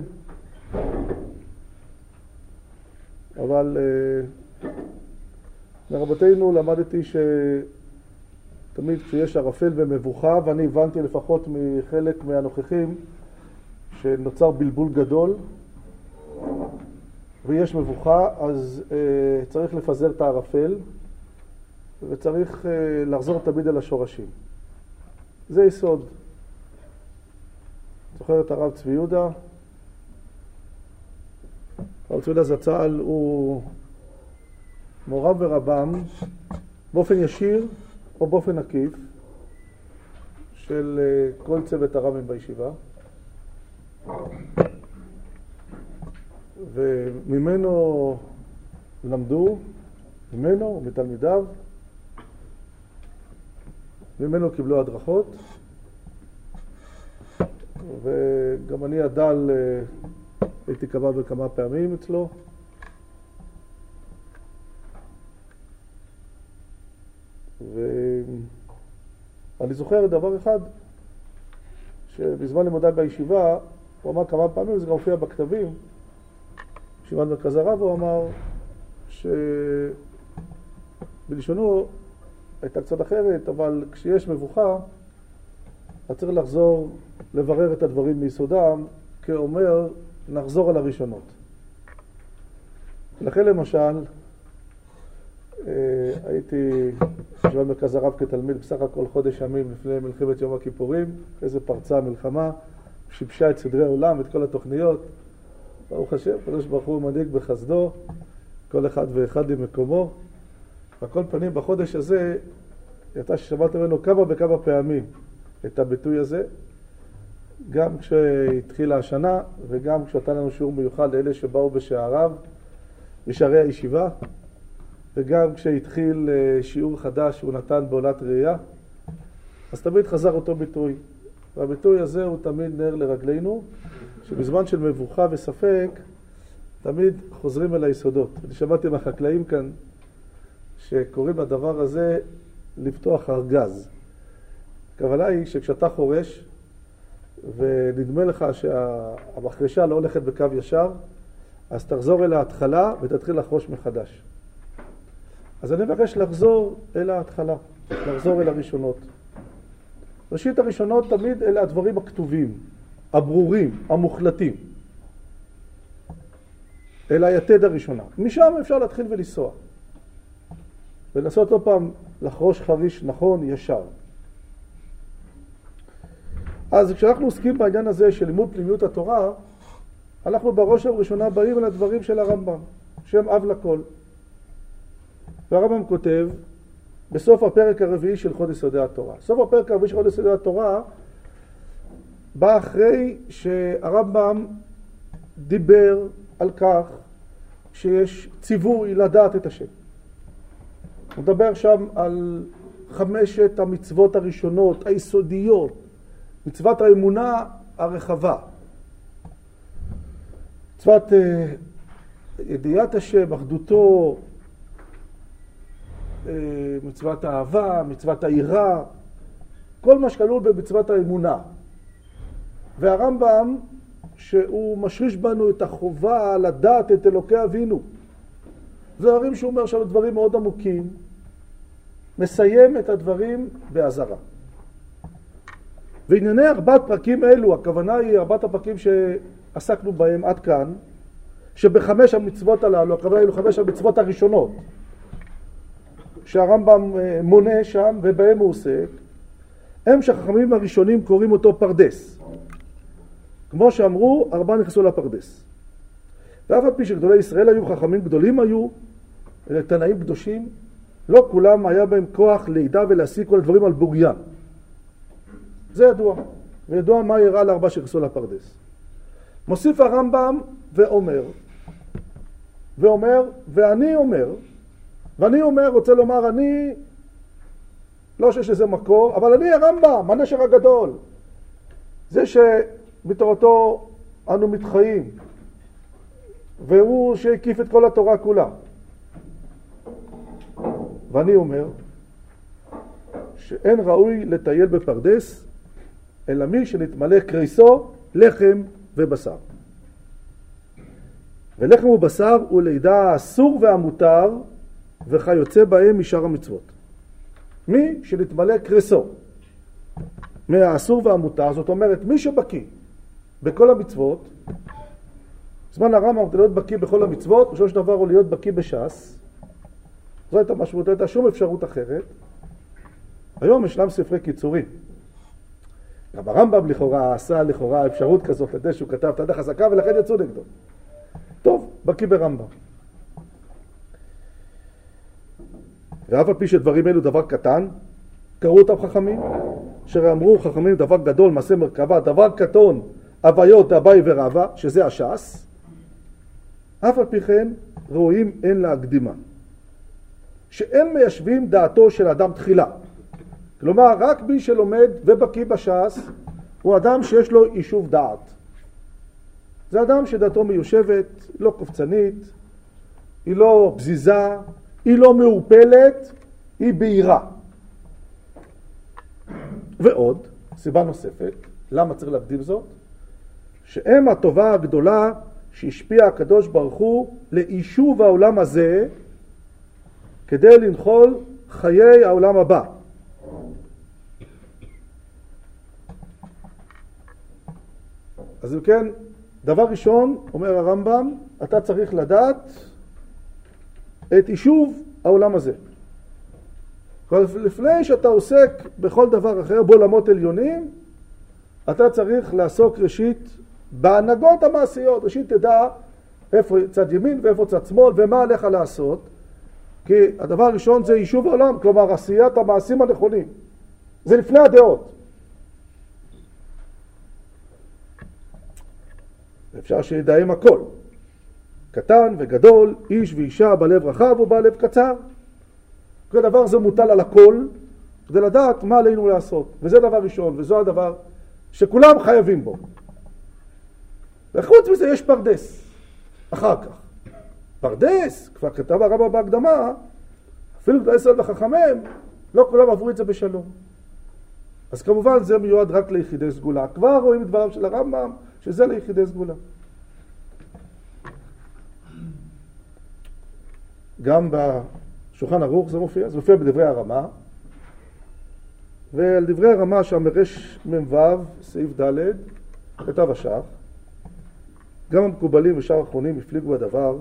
אבל אה, מרבותינו למדתי שתמיד כשיש ערפל ומבוכה, ואני הבנתי לפחות מחלק מהנוכחים שנוצר בלבול גדול ויש מבוכה, אז אה, צריך לפזר את הערפל וצריך אה, לחזור תמיד אל השורשים. זה יסוד. זוכר את הרב צבי יהודה? הרב צבי יהודה זצ"ל הוא מורם ורבם באופן ישיר או באופן עקיף של אה, כל צוות הרבים בישיבה וממנו למדו, ממנו ומתלמידיו ממנו קיבלו הדרכות וגם אני הדל אה, הייתי קבע בכמה פעמים אצלו. ואני זוכר דבר אחד שבזמן לימודיי בישיבה הוא אמר כמה פעמים, זה גם הופיע בכתבים בישיבת מרכז הרב הוא אמר שבלשונו הייתה קצת אחרת, אבל כשיש מבוכה, אז צריך לחזור לברר את הדברים מיסודם, כאומר, נחזור על הראשונות. לכן למשל, אה, הייתי ישיבת מרכז הרב כתלמיד בסך הכל חודש ימים לפני מלחמת יום הכיפורים, איזה פרצה המלחמה, שיבשה את סדרי העולם, את כל התוכניות. ברוך השם, הקדוש ברוך הוא מנהיג בחסדו, כל אחד ואחד עם מקומו. על כל פנים, בחודש הזה, יצא ששמעת ממנו כמה וכמה פעמים את הביטוי הזה, גם כשהתחילה השנה וגם כשנתן לנו שיעור מיוחד לאלה שבאו בשעריו, בשערי הישיבה, וגם כשהתחיל אה, שיעור חדש שהוא נתן בעולת ראייה, אז תמיד חזר אותו ביטוי. והביטוי הזה הוא תמיד נר לרגלינו, שבזמן של מבוכה וספק, תמיד חוזרים אל היסודות. אני שמעתי מהחקלאים כאן שקוראים לדבר הזה לפתוח ארגז. הכוונה היא שכשאתה חורש ונדמה לך שהמחרשה לא הולכת בקו ישר, אז תחזור אל ההתחלה ותתחיל לחרוש מחדש. אז אני מבקש לחזור אל ההתחלה, לחזור אל הראשונות. ראשית הראשונות תמיד אלה הדברים הכתובים, הברורים, המוחלטים. אל היתד הראשונה. משם אפשר להתחיל ולנסוע. ולנסות עוד פעם לחרוש חריש נכון, ישר. אז כשאנחנו עוסקים בעניין הזה של לימוד פנימיות התורה, אנחנו בראש ובראשונה באים אל הדברים של הרמב"ם, שם אב לכל. והרמב"ם כותב בסוף הפרק הרביעי של חודש יסודי התורה. סוף הפרק הרביעי של חודש יסודי התורה בא אחרי שהרמב"ם דיבר על כך שיש ציווי לדעת את השם. הוא מדבר שם על חמשת המצוות הראשונות, היסודיות, מצוות האמונה הרחבה. מצוות uh, ידיעת השם, אחדותו, uh, מצוות האהבה, מצוות היראה, כל מה שכלול במצוות האמונה. והרמב"ם, שהוא משריש בנו את החובה לדעת את אלוקי אבינו. זה דברים שהוא אומר שם דברים מאוד עמוקים, מסיים את הדברים באזהרה. וענייני ארבעת פרקים אלו, הכוונה היא ארבעת הפרקים שעסקנו בהם עד כאן, שבחמש המצוות הללו, הכוונה היא לחמש המצוות הראשונות, שהרמב"ם אה, מונה שם ובהם הוא עוסק, הם שהחכמים הראשונים קוראים אותו פרדס. כמו שאמרו, ארבעה נכנסו לפרדס. ואף על פי שגדולי ישראל היו, חכמים גדולים היו, תנאים קדושים, לא כולם היה בהם כוח לידע ולהשיג כל הדברים על בוריים. זה ידוע, וידוע מה אירע לארבעה שנכנסו לפרדס. מוסיף הרמב"ם ואומר, ואומר, ואני אומר, ואני אומר, רוצה לומר, אני, לא שיש לזה מקור, אבל אני הרמב"ם, הנשר הגדול. זה שבתורתו אנו מתחיים, והוא שהקיף את כל התורה כולה. ואני אומר שאין ראוי לטייל בפרדס אלא מי שנתמלא קריסו לחם ובשר. ולחם ובשר הוא לידע האסור והמותר וכיוצא בהם משאר המצוות. מי שנתמלא קרסו מהאסור והמותר, זאת אומרת מי שבקיא בכל המצוות, זמן הרמב"ם כדי להיות בקיא בכל המצוות, של דבר הוא להיות בקיא בש"ס, זו הייתה משמעות, לא הייתה שום אפשרות אחרת. היום ישנם ספרי קיצורים. גם הרמב"ם לכאורה עשה לכאורה אפשרות כזאת לזה שהוא כתב תדה חזקה ולכן יצאו נגדו. טוב, בקיא ברמב"ם. ואף על פי שדברים אלו דבר קטן, קראו אותם חכמים, אשר אמרו חכמים דבר גדול, מעשה מרכבה, דבר קטון, הוויות אביי ורבא, שזה הש"ס, אף על פי כן ראויים אין להקדימה. שאין מיישבים דעתו של אדם תחילה. כלומר, רק מי שלומד ובקיא בש"ס הוא אדם שיש לו יישוב דעת. זה אדם שדעתו מיושבת, לא קופצנית, היא לא פזיזה, היא לא מעורפלת, היא בהירה. ועוד, סיבה נוספת, למה צריך להקדים זאת? שאם הטובה הגדולה שהשפיע הקדוש ברוך הוא ליישוב העולם הזה כדי לנחול חיי העולם הבא. אז אם כן, דבר ראשון, אומר הרמב"ם, אתה צריך לדעת את יישוב העולם הזה. לפני שאתה עוסק בכל דבר אחר, בעולמות עליונים, אתה צריך לעסוק ראשית בהנהגות המעשיות. ראשית תדע איפה צד ימין ואיפה צד שמאל ומה עליך לעשות. כי הדבר הראשון זה יישוב העולם, כלומר עשיית המעשים הנכונים. זה לפני הדעות. אפשר שידעים הכל. קטן וגדול, איש ואישה בלב רחב ובלב קצר. כל דבר זה מוטל על הכל, כדי לדעת מה עלינו לעשות. וזה דבר ראשון, וזו הדבר שכולם חייבים בו. וחוץ מזה יש פרדס, אחר כך. פרדס, כבר כתב הרמב"ם בהקדמה, אפילו גדולי ישראל וחכמיהם, לא כולם עברו את זה בשלום. אז כמובן זה מיועד רק ליחידי סגולה. כבר רואים את דבריו של הרמב"ם, שזה ליחידי סגולה. גם בשולחן ערוך זה מופיע, זה מופיע בדברי הרמה, ועל דברי הרמה שם מ"ו, סעיף ד', כתב השח, גם המקובלים ושאר האחרונים הפליגו בדבר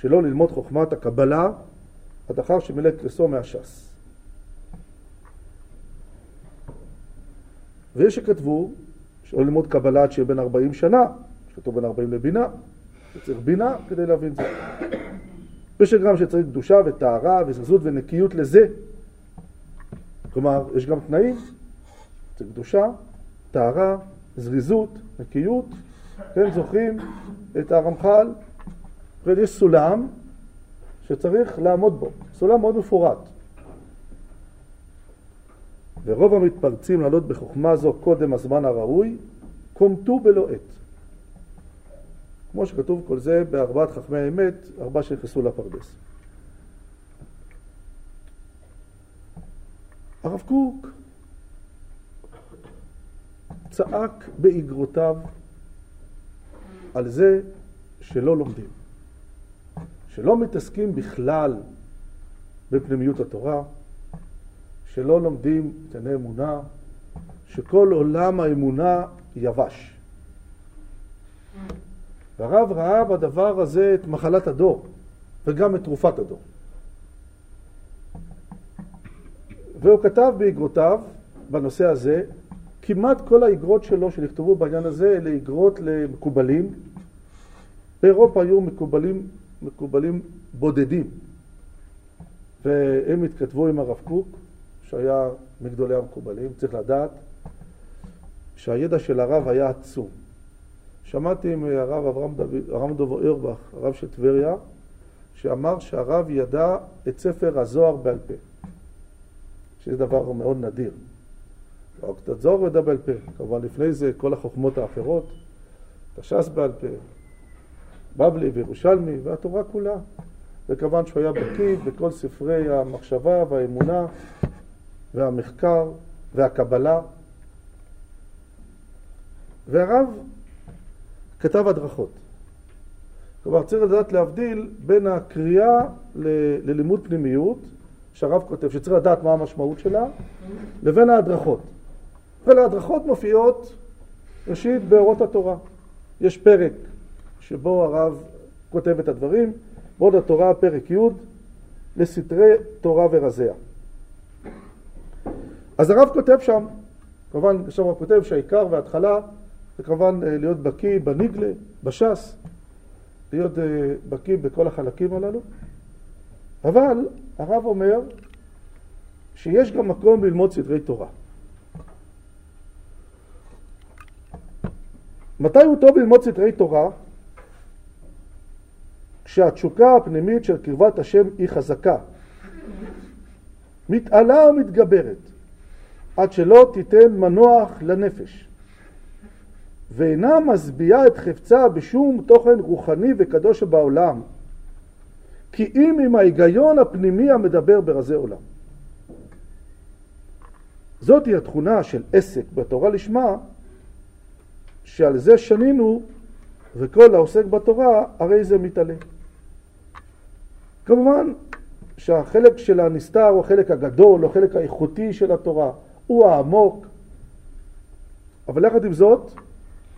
שלא ללמוד חוכמת הקבלה עד אחר שמילא קרסו מהש"ס. ויש שכתבו שלא ללמוד קבלה עד שיהיה בן 40 שנה, שכתוב בן 40 לבינה, שצריך בינה כדי להבין זה. ויש גם שצריך קדושה וטהרה וזרזות ונקיות לזה. כלומר, יש גם תנאים, צריך קדושה, טהרה, זריזות, נקיות, כן, זוכרים את הרמח"ל? יש סולם שצריך לעמוד בו, סולם מאוד מפורט. ורוב המתפרצים לעלות בחוכמה זו קודם הזמן הראוי, קומטו בלא עת. כמו שכתוב כל זה בארבעת חכמי האמת, ארבעה שנכנסו לפרדס. הרב קוק צעק באגרותיו על זה שלא לומדים, שלא מתעסקים בכלל בפנימיות התורה, שלא לומדים ענייני אמונה, שכל עולם האמונה יבש. והרב ראה בדבר הזה את מחלת הדור וגם את תרופת הדור. והוא כתב באגרותיו בנושא הזה כמעט כל האגרות שלו שנכתבו בעניין הזה אלה אגרות למקובלים. באירופה היו מקובלים, מקובלים בודדים, והם התכתבו עם הרב קוק, שהיה מגדולי המקובלים. צריך לדעת שהידע של הרב היה עצום. שמעתי מהרב אברהם דוד, דובו אורבך, הרב של טבריה, שאמר שהרב ידע את ספר הזוהר בעל פה, שזה דבר מאוד נדיר. או קצת זוהר וידע בעל פה. כמובן לפני זה כל החוכמות האחרות, תש"ס בעל פה, בבלי וירושלמי והתורה כולה. וכמובן שהוא היה בקיא בכל ספרי המחשבה והאמונה והמחקר והקבלה. והרב כתב הדרכות. כלומר, צריך לדעת להבדיל בין הקריאה ל- ללימוד פנימיות, שהרב כותב, שצריך לדעת מה המשמעות שלה, לבין ההדרכות. ולהדרכות מופיעות, ראשית, באורות התורה. יש פרק שבו הרב כותב את הדברים, בעוד התורה, פרק י', לסתרי תורה ורזיה. אז הרב כותב שם, כמובן, שם הוא כותב שהעיקר וההתחלה זה כמובן אה, להיות בקיא בניגלה, בש"ס, להיות אה, בקיא בכל החלקים הללו, אבל הרב אומר שיש גם מקום ללמוד סדרי תורה. מתי הוא טוב ללמוד סדרי תורה? כשהתשוקה הפנימית של קרבת השם היא חזקה, מתעלה ומתגברת, עד שלא תיתן מנוח לנפש, ואינה משביעה את חפצה בשום תוכן רוחני וקדוש שבעולם, כי אם עם ההיגיון הפנימי המדבר ברזי עולם. זאת היא התכונה של עסק בתורה לשמה, שעל זה שנינו, וכל העוסק בתורה, הרי זה מתעלה. כמובן שהחלק של הנסתר הוא החלק הגדול, או החלק האיכותי של התורה, הוא העמוק, אבל יחד עם זאת,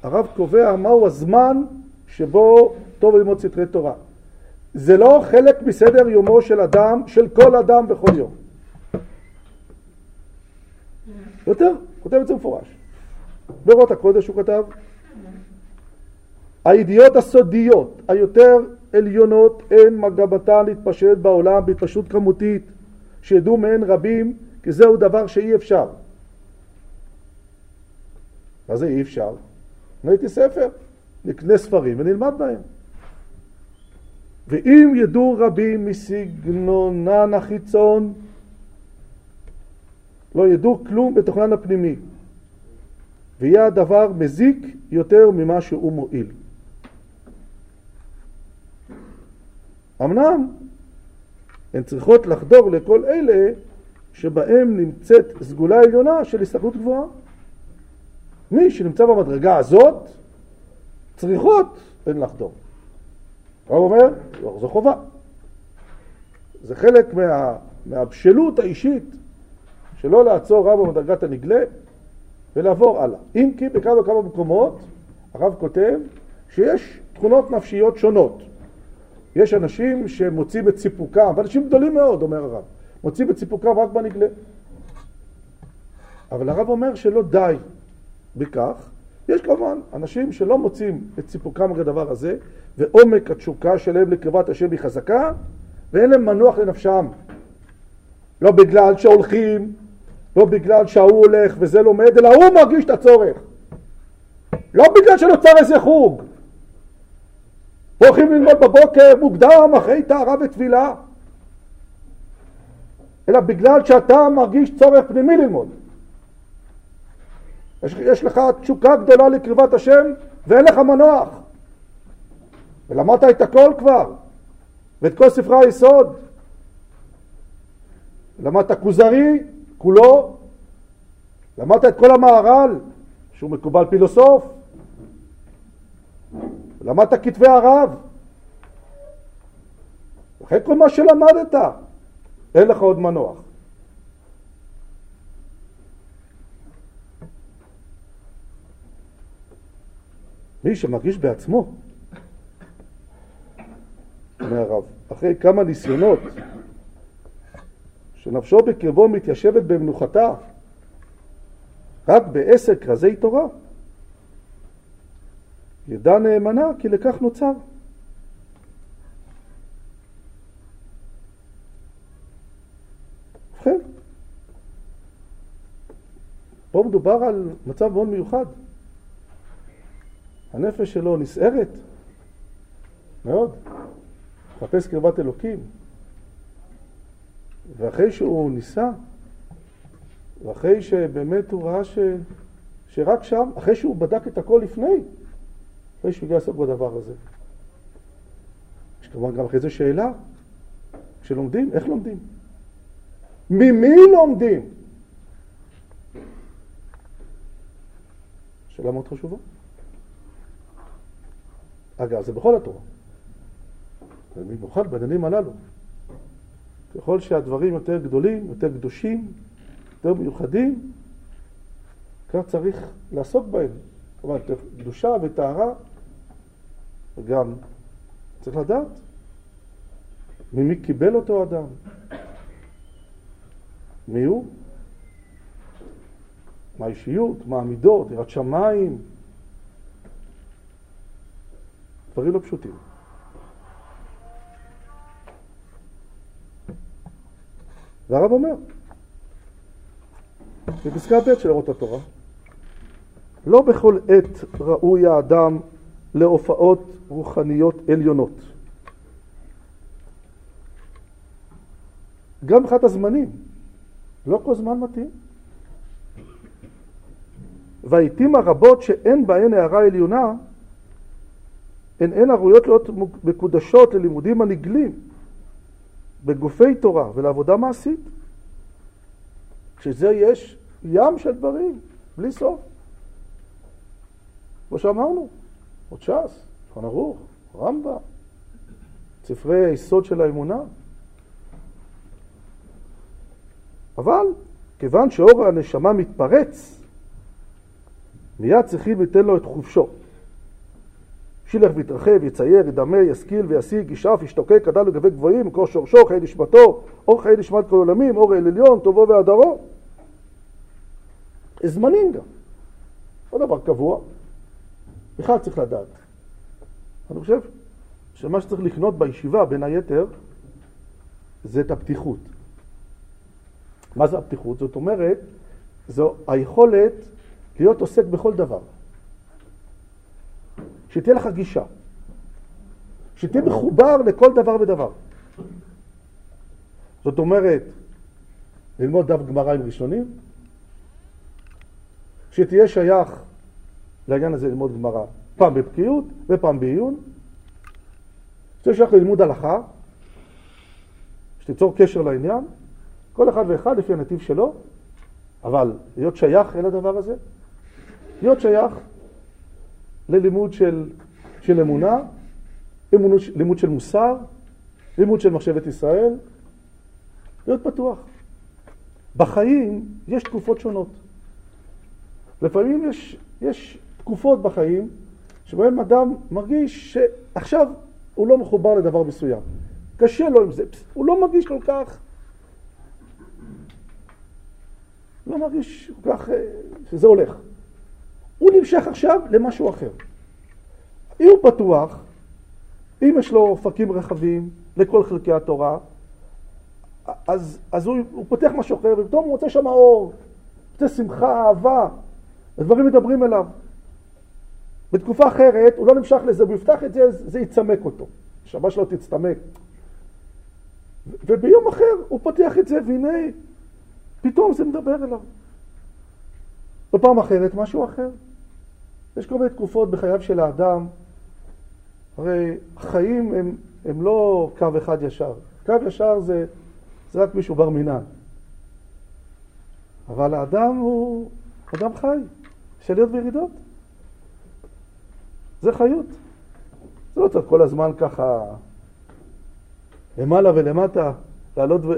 הרב קובע מהו הזמן שבו טוב ללמוד סתרי תורה. זה לא חלק מסדר יומו של אדם, של כל אדם בכל יום. יותר, כותב את זה מפורש. באורות הקודש הוא כתב, הידיעות הסודיות היותר עליונות הן מגבתן להתפשט בעולם בהתפשטות כמותית, שידעו מהן רבים, כי זהו דבר שאי אפשר. מה זה אי אפשר? ראיתי ספר, נקנה ספרים ונלמד בהם. ואם ידעו רבים מסגנונן החיצון, לא ידעו כלום בתוכנן הפנימי, ויהיה הדבר מזיק יותר ממה שהוא מועיל. אמנם הן צריכות לחדור לכל אלה שבהם נמצאת סגולה עליונה של הסתכלות גבוהה. מי שנמצא במדרגה הזאת, צריכות הן לחדור. הרב אומר, לא, זו חובה. זה חלק מה, מהבשלות האישית שלא לעצור רב במדרגת הנגלה ולעבור הלאה. אם כי בכמה וכמה מקומות הרב כותב שיש תכונות נפשיות שונות. יש אנשים שמוצאים את סיפוקם, ואנשים גדולים מאוד, אומר הרב, מוצאים את סיפוקם רק בנגלה. אבל הרב אומר שלא די בכך. יש כמובן אנשים שלא מוצאים את סיפוקם רק הדבר הזה, ועומק התשוקה שלהם לקרבת השם היא חזקה, ואין להם מנוח לנפשם. לא בגלל שהולכים, לא בגלל שההוא הולך וזה לומד, אלא הוא מרגיש את הצורך. לא בגלל שנוצר איזה חוג. הולכים ללמוד בבוקר מוקדם אחרי טהרה וטבילה, אלא בגלל שאתה מרגיש צורך פנימי ללמוד. יש, יש לך תשוקה גדולה לקרבת השם ואין לך מנוח. ולמדת את הכל כבר, ואת כל ספרי היסוד. למדת כוזרי, כולו, למדת את כל המהר"ל, שהוא מקובל פילוסוף, למדת כתבי הרב. אחרי כל מה שלמדת, אין לך עוד מנוח. מי שמרגיש בעצמו, אומר הרב, אחרי כמה ניסיונות שנפשו בקרבו מתיישבת במנוחתה רק בעסק רזי תורה, ידע נאמנה כי לכך נוצר. ובכן, פה מדובר על מצב מאוד מיוחד. הנפש שלו נסערת מאוד, מחפש קרבת אלוקים. ואחרי שהוא ניסה, ואחרי שבאמת הוא ראה ש... שרק שם, אחרי שהוא בדק את הכל לפני, אחרי שהוא הגיע לעסוק בדבר הזה. יש כמובן גם אחרי זה שאלה, כשלומדים, איך לומדים? ממי לומדים? שאלה מאוד חשובה. אגב, זה בכל התורה. במיוחד בעניינים הללו. ככל שהדברים יותר גדולים, יותר קדושים, יותר מיוחדים, כך צריך לעסוק בהם. כלומר, קדושה וטהרה, וגם צריך לדעת ממי קיבל אותו אדם, מי הוא, מה האישיות, מה המידות, יראת שמיים, דברים לא פשוטים. והרב אומר, בפסקה ב' של אורות התורה, לא בכל עת ראוי האדם להופעות רוחניות עליונות. גם מבחינת הזמנים, לא כל זמן מתאים. והעיתים הרבות שאין בהן הערה עליונה, הן אין הראויות להיות מקודשות ללימודים הנגלים בגופי תורה ולעבודה מעשית. כשזה יש ים של דברים, בלי סוף. כמו שאמרנו, עוד ש"ס, שולחן ערוך, רמב"ם, ספרי היסוד של האמונה. אבל כיוון שאור הנשמה מתפרץ, מיד צריכים לתת לו את חופשו. שילך ויתרחב, יצייר, ידמה, ישכיל וישיג, ישאף, ישתוקק, גדל לגבי גבוהים, מקור שורשו, חיי נשמתו, אור חיי נשמת כל עולמים, אור אל עליון, טובו והדרו. זמנים גם. לא דבר קבוע. בכלל צריך לדעת. אני חושב שמה שצריך לקנות בישיבה, בין היתר, זה את הפתיחות. מה זה הפתיחות? זאת אומרת, זו היכולת להיות עוסק בכל דבר. שתהיה לך גישה. שתהיה מחובר לכל דבר ודבר. זאת אומרת, ללמוד דף גמרא עם ראשונים, שתהיה שייך לעניין הזה ללמוד גמרא, פעם בבקיאות ופעם בעיון, שתהיה שייך ללימוד הלכה, שתיצור קשר לעניין, כל אחד ואחד לפי הנתיב שלו, אבל להיות שייך אל הדבר הזה, להיות שייך ללימוד של, של אמונה, אמונות, לימוד של מוסר, לימוד של מחשבת ישראל, להיות פתוח. בחיים יש תקופות שונות. לפעמים יש, יש תקופות בחיים שבהן אדם מרגיש שעכשיו הוא לא מחובר לדבר מסוים. קשה לו עם זה, הוא לא מרגיש כל כך, לא מרגיש כל כך אה, שזה הולך. הוא נמשך עכשיו למשהו אחר. אם הוא פתוח, אם יש לו אופקים רחבים לכל חלקי התורה, אז, אז הוא, הוא פותח משהו אחר, ופתאום הוא מוצא שם אור, מוצא שמחה, אהבה, הדברים מדברים אליו. בתקופה אחרת הוא לא נמשך לזה, הוא יפתח את זה, זה יצמק אותו. השבת שלו תצטמק. וביום אחר הוא פותח את זה, והנה פתאום זה מדבר אליו. בפעם אחרת משהו אחר. יש כל מיני תקופות בחייו של האדם, הרי חיים הם, הם לא קו אחד ישר. קו ישר זה, זה רק מישהו בר מינן. אבל האדם הוא אדם חי, יש עליות וירידות. זה חיות. זה לא צריך כל הזמן ככה למעלה ולמטה, לעלות ו...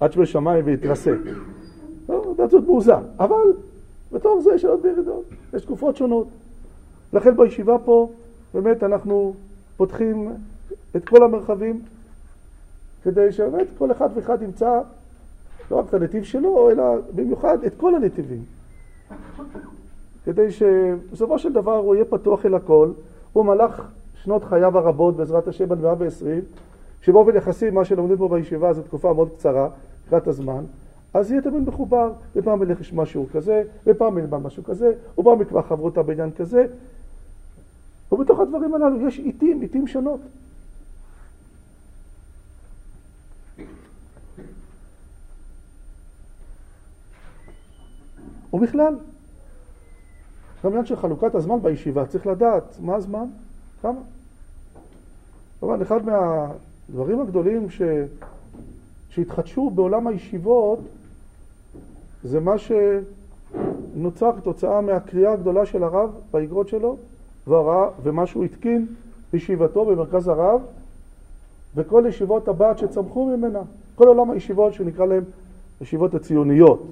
עד שבשמיים ויתרסק. לא, זאת מאוזן. אבל בתוך זה יש עליות וירידות, יש תקופות שונות. לכן בישיבה פה באמת אנחנו פותחים את כל המרחבים כדי שבאמת כל אחד ואחד ימצא לא רק את הנתיב שלו, אלא במיוחד את כל הנתיבים. כדי שבסופו של דבר הוא יהיה פתוח אל הכל. הוא מלך שנות חייו הרבות, בעזרת השם, עד מאה ועשרים, שבאופן יחסי מה שלומדים פה בישיבה זו תקופה מאוד קצרה, לקראת הזמן, אז יהיה תמיד מחובר, ופעם ילך לשמוע שיעור כזה, ופעם ילמד משהו כזה, ופעם יקבע חברותה בעניין כזה, ובתוך הדברים הללו יש עיתים, עיתים שונות. ובכלל, גם עניין של חלוקת הזמן בישיבה, צריך לדעת מה הזמן, כמה. כמובן, אחד מהדברים הגדולים ש... שהתחדשו בעולם הישיבות זה מה שנוצר כתוצאה מהקריאה הגדולה של הרב באגרות שלו, והראה, ומה שהוא התקין בישיבתו במרכז הרב, וכל ישיבות הבת שצמחו ממנה, כל עולם הישיבות שנקרא להן ישיבות הציוניות.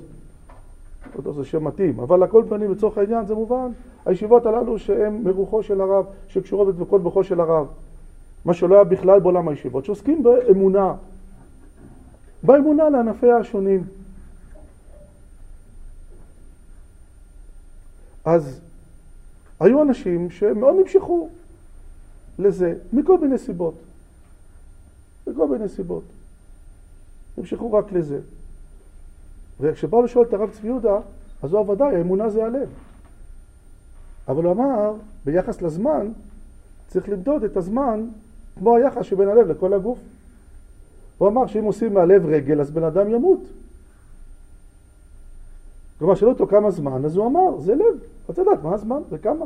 לא יודע, זה שם מתאים, אבל הכל פנים לצורך העניין זה מובן. הישיבות הללו שהן מרוחו של הרב, שקשורות בדבקות ברוחו של הרב. מה שלא היה בכלל בעולם הישיבות, שעוסקים באמונה. באמונה לענפיה השונים. אז היו אנשים שמאוד נמשכו לזה, מכל מיני סיבות. מכל מיני סיבות. נמשכו רק לזה. וכשבאו לשאול את הרב צבי יהודה, אז הוא ודאי, האמונה זה הלב. אבל הוא אמר, ביחס לזמן, צריך למדוד את הזמן כמו היחס שבין הלב לכל הגוף. הוא אמר שאם עושים מהלב רגל, אז בן אדם ימות. כלומר, שאלו אותו כמה זמן, אז הוא אמר, זה לב. רוצה לדעת מה הזמן וכמה.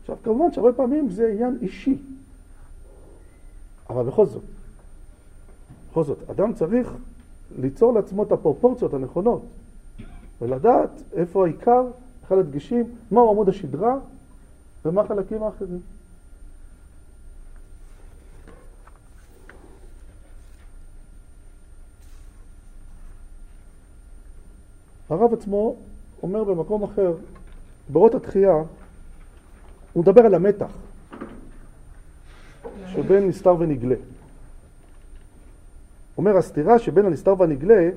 עכשיו, כמובן שהרבה פעמים זה עניין אישי. אבל בכל זאת, בכל זאת, אדם צריך ליצור לעצמו את הפרופורציות הנכונות ולדעת איפה העיקר, אחד הדגשים, מהו עמוד השדרה ומה החלקים האחרים. הרב עצמו אומר במקום אחר, באות התחייה, הוא מדבר על המתח שבין נסתר ונגלה. אומר הסתירה שבין הנסתר והנגלה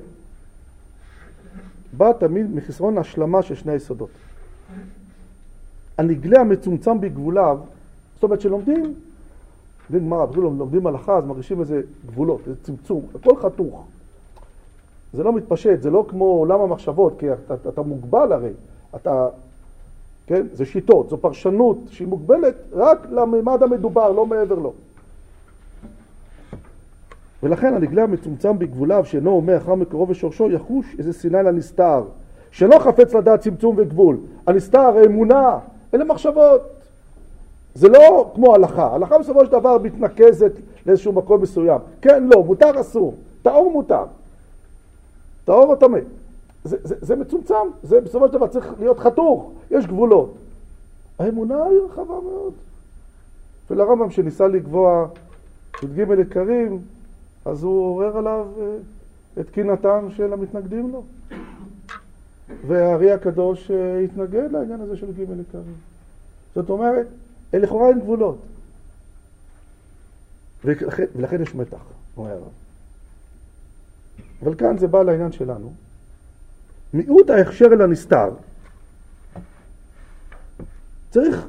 באה תמיד מחסרון השלמה של שני היסודות. הנגלה המצומצם בגבוליו, זאת אומרת שלומדים, לומדים גמרא, לומדים הלכה, אז מרגישים איזה גבולות, איזה צמצום, הכל חתוך. זה לא מתפשט, זה לא כמו עולם המחשבות, כי אתה, אתה, מוגבל הרי, אתה, כן, זה שיטות, זו פרשנות שהיא מוגבלת רק לממד המדובר, לא מעבר לו. ולכן הנגלה המצומצם בגבוליו, שאינו אומר אחר מקורו ושורשו, יחוש איזה סיני לנסתר, שלא חפץ לדעת צמצום וגבול. הנסתר, האמונה, אלה מחשבות. זה לא כמו הלכה, הלכה בסופו של דבר מתנקזת לאיזשהו מקום מסוים. כן, לא, מותר, אסור. טהור מותר. טהור או טמא. זה, זה, זה מצומצם, זה בסופו של דבר צריך להיות חתוך, יש גבולות. האמונה היא רחבה מאוד. ולרמב"ם שניסה לקבוע י"ג עיקרים, אז הוא עורר עליו אה, את קינתם של המתנגדים לו. והארי הקדוש אה, התנגד לעניין הזה של ג' עיקרים. זאת אומרת, לכאורה אין גבולות. ולכן, ולכן יש מתח, אומר הרב. אבל כאן זה בא לעניין שלנו. מיעוט ההכשר אל הנסתר צריך,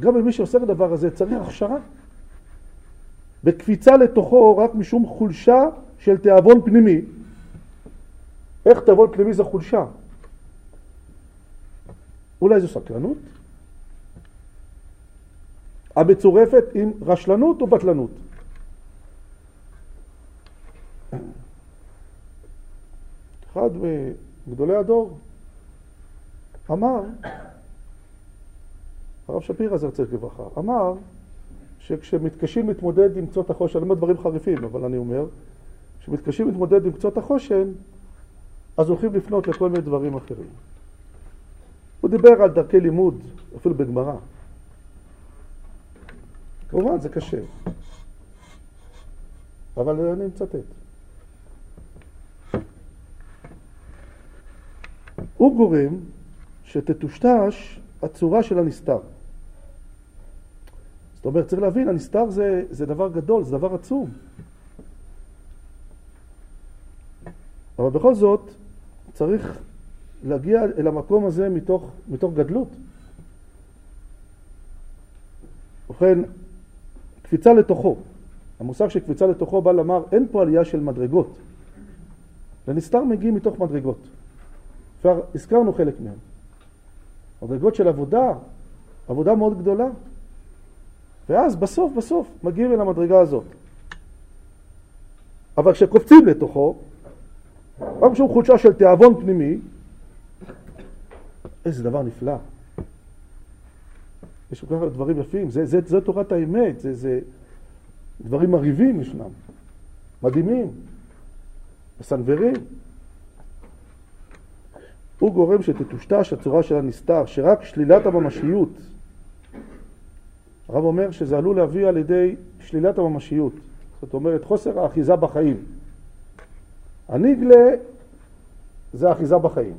גם במי שעושה את הדבר הזה, צריך הכשרה. בקפיצה לתוכו רק משום חולשה של תיאבון פנימי. איך תיאבון פנימי זה חולשה? אולי זו סקרנות? המצורפת עם רשלנות או בטלנות? אחד מגדולי הדור אמר, הרב שפירא זרצק לברכה, אמר שכשמתקשים להתמודד עם קצות החושן, אני אומר דברים חריפים, אבל אני אומר, כשמתקשים להתמודד עם קצות החושן, אז הולכים לפנות לכל מיני דברים אחרים. הוא דיבר על דרכי לימוד, אפילו בגמרא. כמובן, זה קשה. אבל אני מצטט. הוא גורם שתטושטש הצורה של הנסתר. זאת אומרת, צריך להבין, הנסתר זה, זה דבר גדול, זה דבר עצום. אבל בכל זאת, צריך להגיע אל המקום הזה מתוך, מתוך גדלות. ובכן, קפיצה לתוכו. המושג של קפיצה לתוכו בא לומר, אין פה עלייה של מדרגות. לנסתר מגיעים מתוך מדרגות. כבר הזכרנו חלק מהם. מדרגות של עבודה, עבודה מאוד גדולה. ואז בסוף בסוף מגיעים אל המדרגה הזאת. אבל כשקופצים לתוכו, רק משום חולשה של תיאבון פנימי, איזה דבר נפלא. יש כל כך דברים יפים, זה, זה, זה תורת האמת, זה, זה דברים מרהיבים ישנם, מדהימים, מסנוורים. הוא גורם שתטושטש הצורה של הנסתר, שרק שלילת הממשיות, הרב אומר שזה עלול להביא על ידי שלילת הממשיות, זאת אומרת חוסר האחיזה בחיים. הניגלה זה האחיזה בחיים.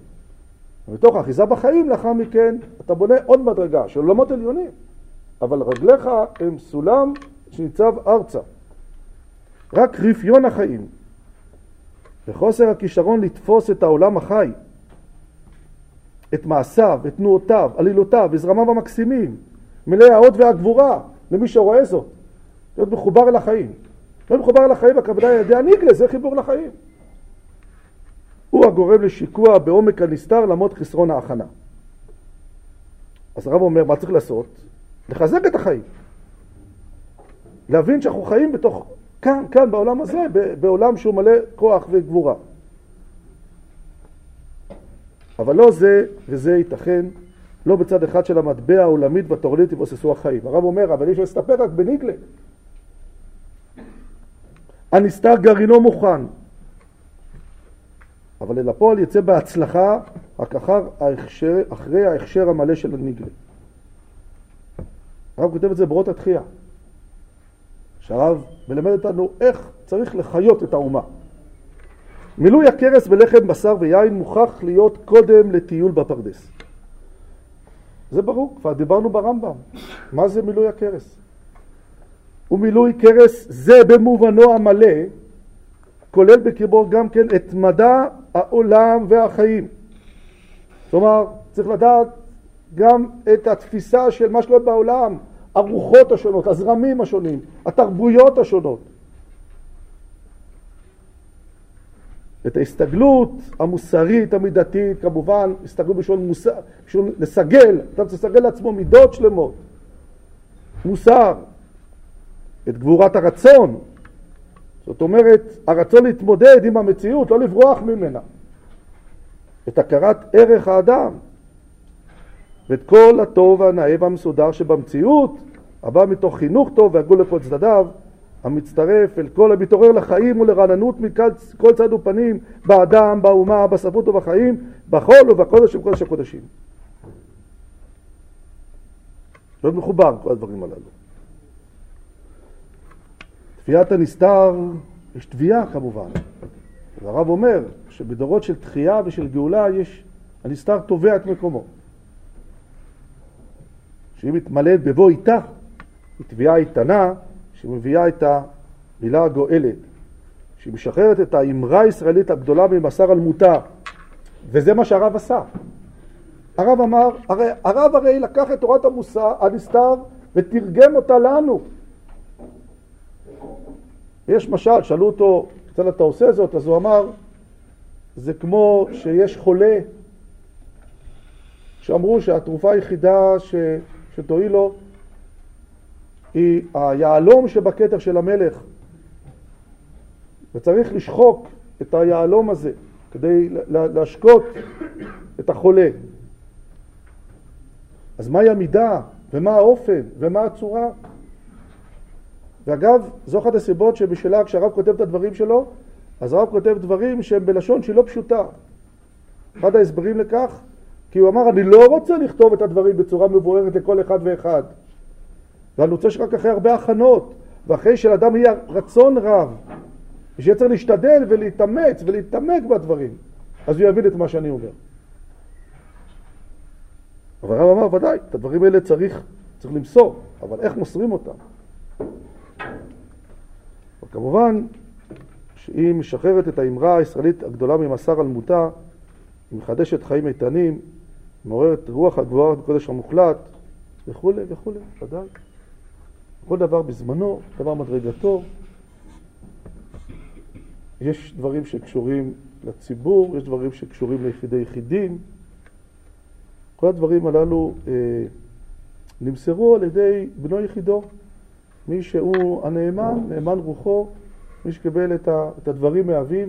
ומתוך האחיזה בחיים, לאחר מכן, אתה בונה עוד מדרגה של עולמות עליונים, אבל רגליך הם סולם שניצב ארצה. רק רפיון החיים וחוסר הכישרון לתפוס את העולם החי, את מעשיו, את תנועותיו, עלילותיו וזרמיו המקסימים, מלאי האות והגבורה, למי שרואה זאת, להיות מחובר אל החיים. להיות מחובר אל החיים, הכוונה היא ידי הניגלה, זה חיבור לחיים. הוא הגורם לשיקוע בעומק הנסתר למרות חסרון ההכנה. אז הרב אומר, מה צריך לעשות? לחזק את החיים. להבין שאנחנו חיים בתוך, כאן, כאן, בעולם הזה, בעולם שהוא מלא כוח וגבורה. אבל לא זה וזה ייתכן, לא בצד אחד של המטבע העולמית והתורנית יבוססו החיים. הרב אומר, אבל אי אפשר להסתפק רק בניגלה. הנסתר גרעינו מוכן, אבל אל הפועל יצא בהצלחה רק אחר ההכשר, אחרי ההכשר המלא של הניגלה. הרב כותב את זה ברות התחייה, שהרב מלמד אותנו איך צריך לחיות את האומה. מילוי הכרס בלחם, בשר ויין מוכרח להיות קודם לטיול בפרדס. זה ברור, כבר דיברנו ברמב"ם. מה זה מילוי הכרס? ומילוי כרס זה במובנו המלא, כולל בקרבו גם כן את מדע העולם והחיים. כלומר, צריך לדעת גם את התפיסה של מה שקורה בעולם, הרוחות השונות, הזרמים השונים, התרבויות השונות. את ההסתגלות המוסרית, המידתית, כמובן, הסתגלות בשביל מוסר, בשביל לסגל, אתה צריך לסגל לעצמו מידות שלמות, מוסר, את גבורת הרצון, זאת אומרת, הרצון להתמודד עם המציאות, לא לברוח ממנה. את הכרת ערך האדם, ואת כל הטוב והנאה והמסודר שבמציאות, הבא מתוך חינוך טוב והגול לכל צדדיו, המצטרף אל כל המתעורר לחיים ולרעננות מכל צד ופנים, באדם, באומה, בספרות ובחיים, בחול ובקודש של קודש הקודשים. להיות מחובר כל הדברים הללו. תביעת הנסתר, יש תביעה כמובן. והרב אומר שבדורות של תחייה ושל גאולה יש, הנסתר תובע את מקומו. שהיא מתמלאת בבוא איתה, היא תביעה איתנה שמביאה את המילה הגואלת, שהיא משחררת את האמרה הישראלית הגדולה ממסר על מותה, וזה מה שהרב עשה. הרב אמר, הרי, הרב הרי לקח את תורת המוסר, הנסתר, ותרגם אותה לנו. יש משל, שאלו אותו, כיצד אתה עושה זאת? אז הוא אמר, זה כמו שיש חולה, שאמרו שהתרופה היחידה ש... שתועיל לו היא היהלום שבכתר של המלך. וצריך לשחוק את היהלום הזה כדי להשקות את החולה. אז מהי המידה, ומה האופן, ומה הצורה? ואגב, זו אחת הסיבות שבשלה כשהרב כותב את הדברים שלו, אז הרב כותב דברים שהם בלשון שהיא לא פשוטה. אחד ההסברים לכך, כי הוא אמר, אני לא רוצה לכתוב את הדברים בצורה מבוארת לכל אחד ואחד. ואני רוצה שרק אחרי הרבה הכנות, ואחרי שלאדם יהיה רצון רב, ושיהיה צריך להשתדל ולהתאמץ ולהתעמק בדברים, אז הוא יבין את מה שאני אומר. אבל הרב אמר, ודאי, את הדברים האלה צריך, צריך למסור, אבל איך מוסרים אותם? כמובן שהיא משחררת את האמרה הישראלית הגדולה ממסר על מותה, היא מחדשת חיים איתנים, מעוררת רוח הגבוהה בקודש המוחלט וכולי וכולי, ודאי. כל דבר בזמנו, דבר מדרגתו. יש דברים שקשורים לציבור, יש דברים שקשורים ליחידי יחידים. כל הדברים הללו אה, נמסרו על ידי בנו יחידו. מי שהוא הנאמן, נאמן רוחו, מי שקיבל את, ה, את הדברים מאביו,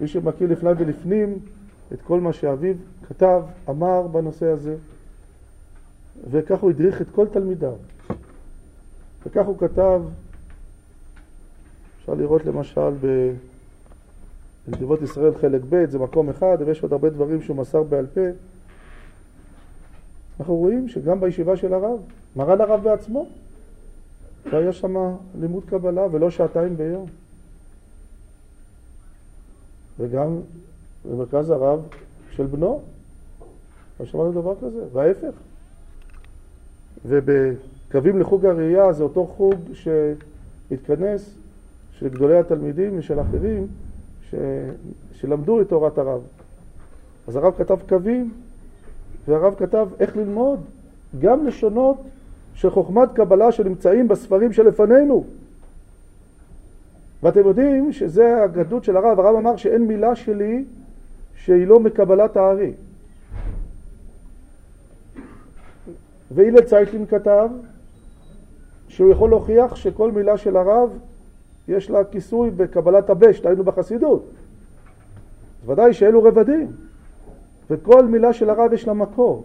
מי שמכיר לפני ולפנים את כל מה שאביו כתב, אמר בנושא הזה, וכך הוא הדריך את כל תלמידיו. וכך הוא כתב, אפשר לראות למשל בנתיבות ישראל חלק ב', זה מקום אחד, ויש עוד הרבה דברים שהוא מסר בעל פה. אנחנו רואים שגם בישיבה של הרב, מרן הרב בעצמו, היה שם לימוד קבלה ולא שעתיים ביום. וגם במרכז הרב של בנו, לא שמענו דבר כזה, וההפך. ובקווים לחוג הראייה זה אותו חוג שהתכנס של גדולי התלמידים ושל אחרים ש... שלמדו את תורת הרב. אז הרב כתב קווים, והרב כתב איך ללמוד גם לשונות של חוכמת קבלה שנמצאים בספרים שלפנינו. ואתם יודעים שזה הגדות של הרב, הרב אמר שאין מילה שלי שהיא לא מקבלת הארי. והילה צייטלין כתב שהוא יכול להוכיח שכל מילה של הרב יש לה כיסוי בקבלת הבשט, היינו בחסידות. ודאי שאלו רבדים, וכל מילה של הרב יש לה מקור.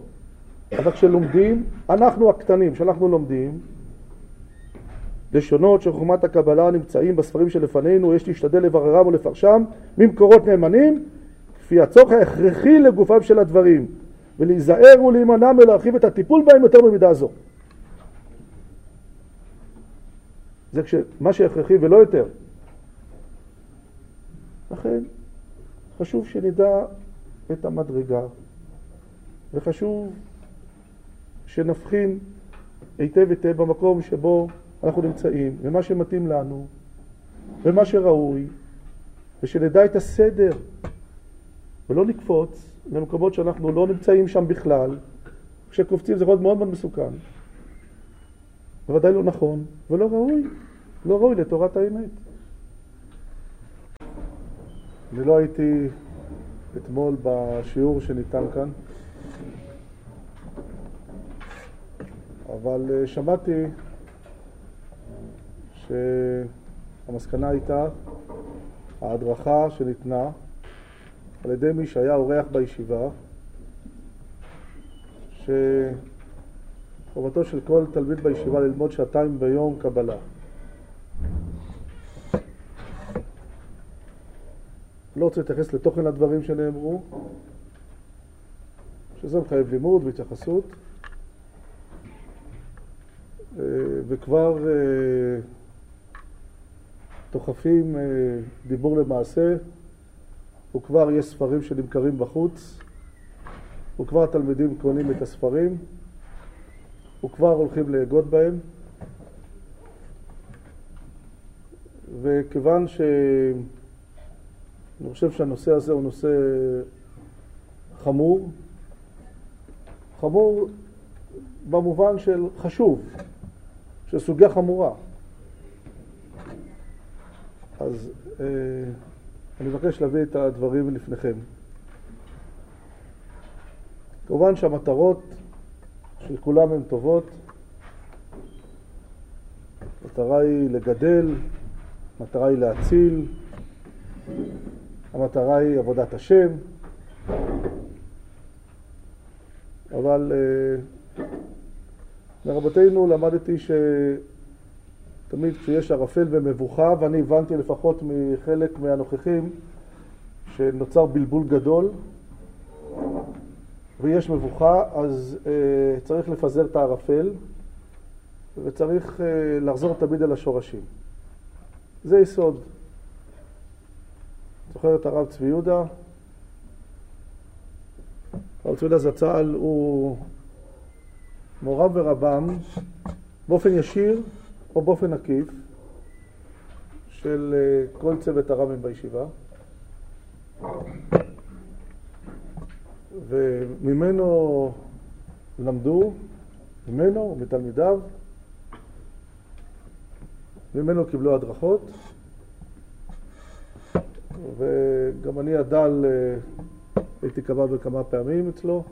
אבל כשלומדים, אנחנו הקטנים, כשאנחנו לומדים, לשונות של חוכמת הקבלה נמצאים בספרים שלפנינו, יש להשתדל לבררם ולפרשם ממקורות נאמנים, כפי הצורך ההכרחי לגופם של הדברים, ולהיזהר ולהימנע מלהרחיב את הטיפול בהם יותר במידה זו. זה מה שהכרחי ולא יותר. לכן חשוב שנדע את המדרגה, וחשוב שנבחין היטב היטב במקום שבו אנחנו נמצאים, ומה שמתאים לנו, ומה שראוי, ושנדע את הסדר, ולא נקפוץ למקומות שאנחנו לא נמצאים שם בכלל. כשקופצים זה יכול להיות מאוד מאוד מסוכן. בוודאי לא נכון, ולא ראוי, לא ראוי לתורת האמת. אני לא הייתי אתמול בשיעור שניתן כאן, אבל אה, שמעתי שהמסקנה הייתה ההדרכה שניתנה על ידי מי שהיה אורח בישיבה, שחובתו של כל תלמיד בישיבה ללמוד שעתיים ביום קבלה. לא רוצה להתייחס לתוכן הדברים שנאמרו, שזה מחייב לימוד והתייחסות, אה, וכבר אה, דוחפים אה, דיבור למעשה, וכבר יש ספרים שנמכרים בחוץ, וכבר התלמידים קונים את הספרים, וכבר הולכים לאגוד בהם. וכיוון שאני חושב שהנושא הזה הוא נושא חמור, חמור במובן של חשוב, של סוגיה חמורה. אז אה, אני מבקש להביא את הדברים לפניכם. כמובן שהמטרות של כולם הן טובות. המטרה היא לגדל, המטרה היא להציל, המטרה היא עבודת השם, אבל מרבותינו למדתי ש... תמיד כשיש ערפל ומבוכה, ואני הבנתי לפחות מחלק מהנוכחים שנוצר בלבול גדול ויש מבוכה, אז אה, צריך לפזר את הערפל וצריך אה, לחזור תמיד אל השורשים. זה יסוד. זוכר את הרב צבי יהודה? הרב צבי יהודה זצ"ל הוא מורם ורבם באופן ישיר או באופן עקיף של אה, כל צוות הר"מים בישיבה וממנו למדו, ממנו ומתלמידיו, ממנו קיבלו הדרכות. וגם אני הדל אה, הייתי כמה וכמה פעמים אצלו.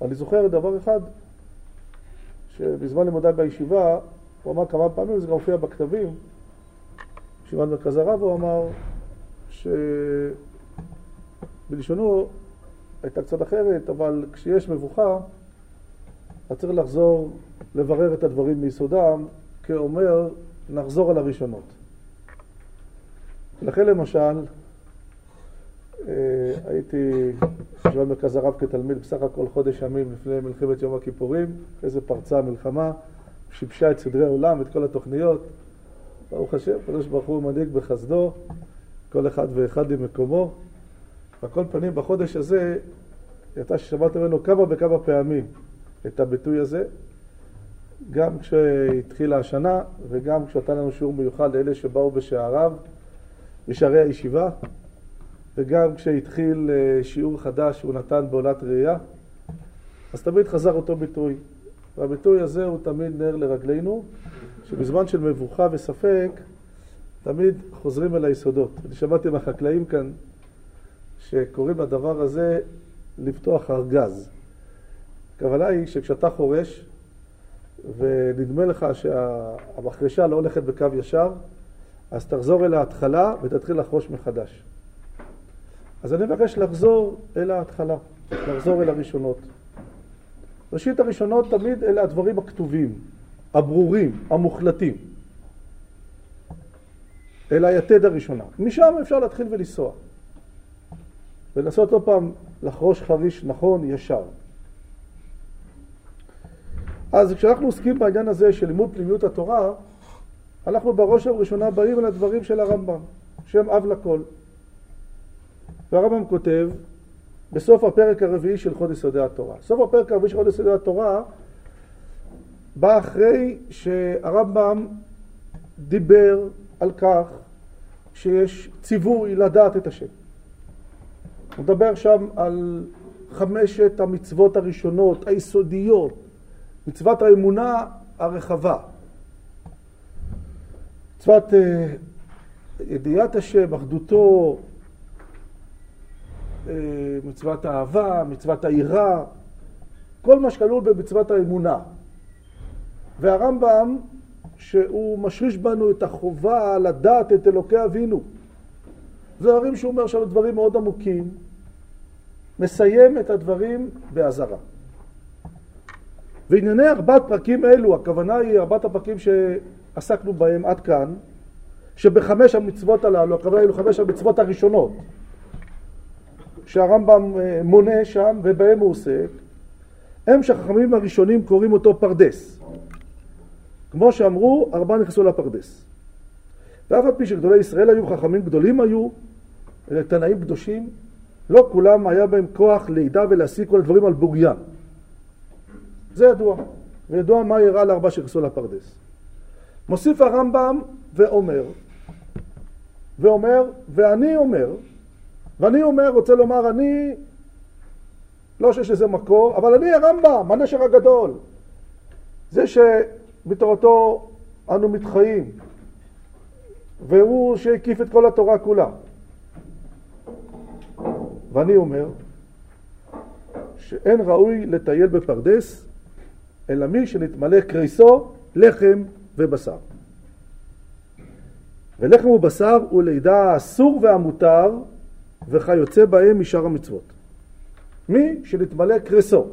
ואני זוכר דבר אחד, שבזמן לימודיי בישיבה, הוא אמר כמה פעמים, זה גם מופיע בכתבים, בישיבת מרכז הרב הוא אמר שבלשונו הייתה קצת אחרת, אבל כשיש מבוכה, אז צריך לחזור לברר את הדברים מיסודם, כאומר, נחזור על הראשונות. לכן למשל, אה, הייתי יושב במרכז הרב כתלמיד בסך הכל חודש ימים לפני מלחמת יום הכיפורים, איזה פרצה המלחמה, שיבשה את סדרי העולם, את כל התוכניות. ברוך השם, הקדוש ברוך הוא מנהיג בחסדו, כל אחד ואחד למקומו. על כל פנים, בחודש הזה, יצא ששמעתם ממנו כמה וכמה פעמים את הביטוי הזה, גם כשהתחילה השנה וגם כשנתן לנו שיעור מיוחד לאלה שבאו בשעריו, בשערי הישיבה, וגם כשהתחיל אה, שיעור חדש שהוא נתן בעולת ראייה, אז תמיד חזר אותו ביטוי. והביטוי הזה הוא תמיד נר לרגלינו, שבזמן של מבוכה וספק, תמיד חוזרים אל היסודות. אני שמעתי מהחקלאים כאן, שקוראים לדבר הזה לפתוח ארגז. הכוונה היא שכשאתה חורש, ונדמה לך שהמחרשה לא הולכת בקו ישר, אז תחזור אל ההתחלה ותתחיל לחרוש מחדש. אז אני מבקש לחזור אל ההתחלה, לחזור אל הראשונות. ראשית הראשונות תמיד אלה הדברים הכתובים, הברורים, המוחלטים. אל היתד הראשונה. משם אפשר להתחיל ולנסוע. ולנסות עוד פעם לחרוש חריש נכון, ישר. אז כשאנחנו עוסקים בעניין הזה של לימוד פנימיות התורה, אנחנו בראש ובראשונה באים אל הדברים של הרמב"ם, שם אב לכל. והרמב"ם כותב בסוף הפרק הרביעי של חודש יסודי התורה. סוף הפרק הרביעי של חודש יסודי התורה בא אחרי שהרמב"ם דיבר על כך שיש ציווי לדעת את השם. הוא מדבר שם על חמשת המצוות הראשונות, היסודיות, מצוות האמונה הרחבה. מצוות uh, ידיעת השם, אחדותו, uh, מצוות האהבה, מצוות היראה, כל מה שכלול במצוות האמונה. והרמב"ם, שהוא משריש בנו את החובה לדעת את אלוקי אבינו. זה דברים שהוא אומר שם דברים מאוד עמוקים, מסיים את הדברים באזהרה. וענייני ארבעת פרקים אלו, הכוונה היא ארבעת הפרקים שעסקנו בהם עד כאן, שבחמש המצוות הללו, הכוונה היא לחמש המצוות הראשונות, שהרמב"ם אה, מונה שם ובהם הוא עוסק, הם שהחכמים הראשונים קוראים אותו פרדס. כמו שאמרו, ארבעה נכנסו לפרדס. ואף על פי שגדולי ישראל היו, חכמים גדולים היו, תנאים קדושים, לא כולם היה בהם כוח לידע ולהשיג כל הדברים על בוריין. זה ידוע, וידוע מה אירע לארבעה שנכנסו לפרדס. מוסיף הרמב"ם ואומר, ואומר, ואני אומר, ואני אומר, רוצה לומר, אני, לא שיש לזה מקור, אבל אני הרמב"ם, הנשר הגדול. זה שבתורתו אנו מתחיים, והוא שהקיף את כל התורה כולה. ואני אומר שאין ראוי לטייל בפרדס אלא מי שנתמלא קריסו לחם ובשר. ולחם ובשר הוא לידע האסור והמותר וכיוצא בהם משאר המצוות. מי שנתמלא קריסו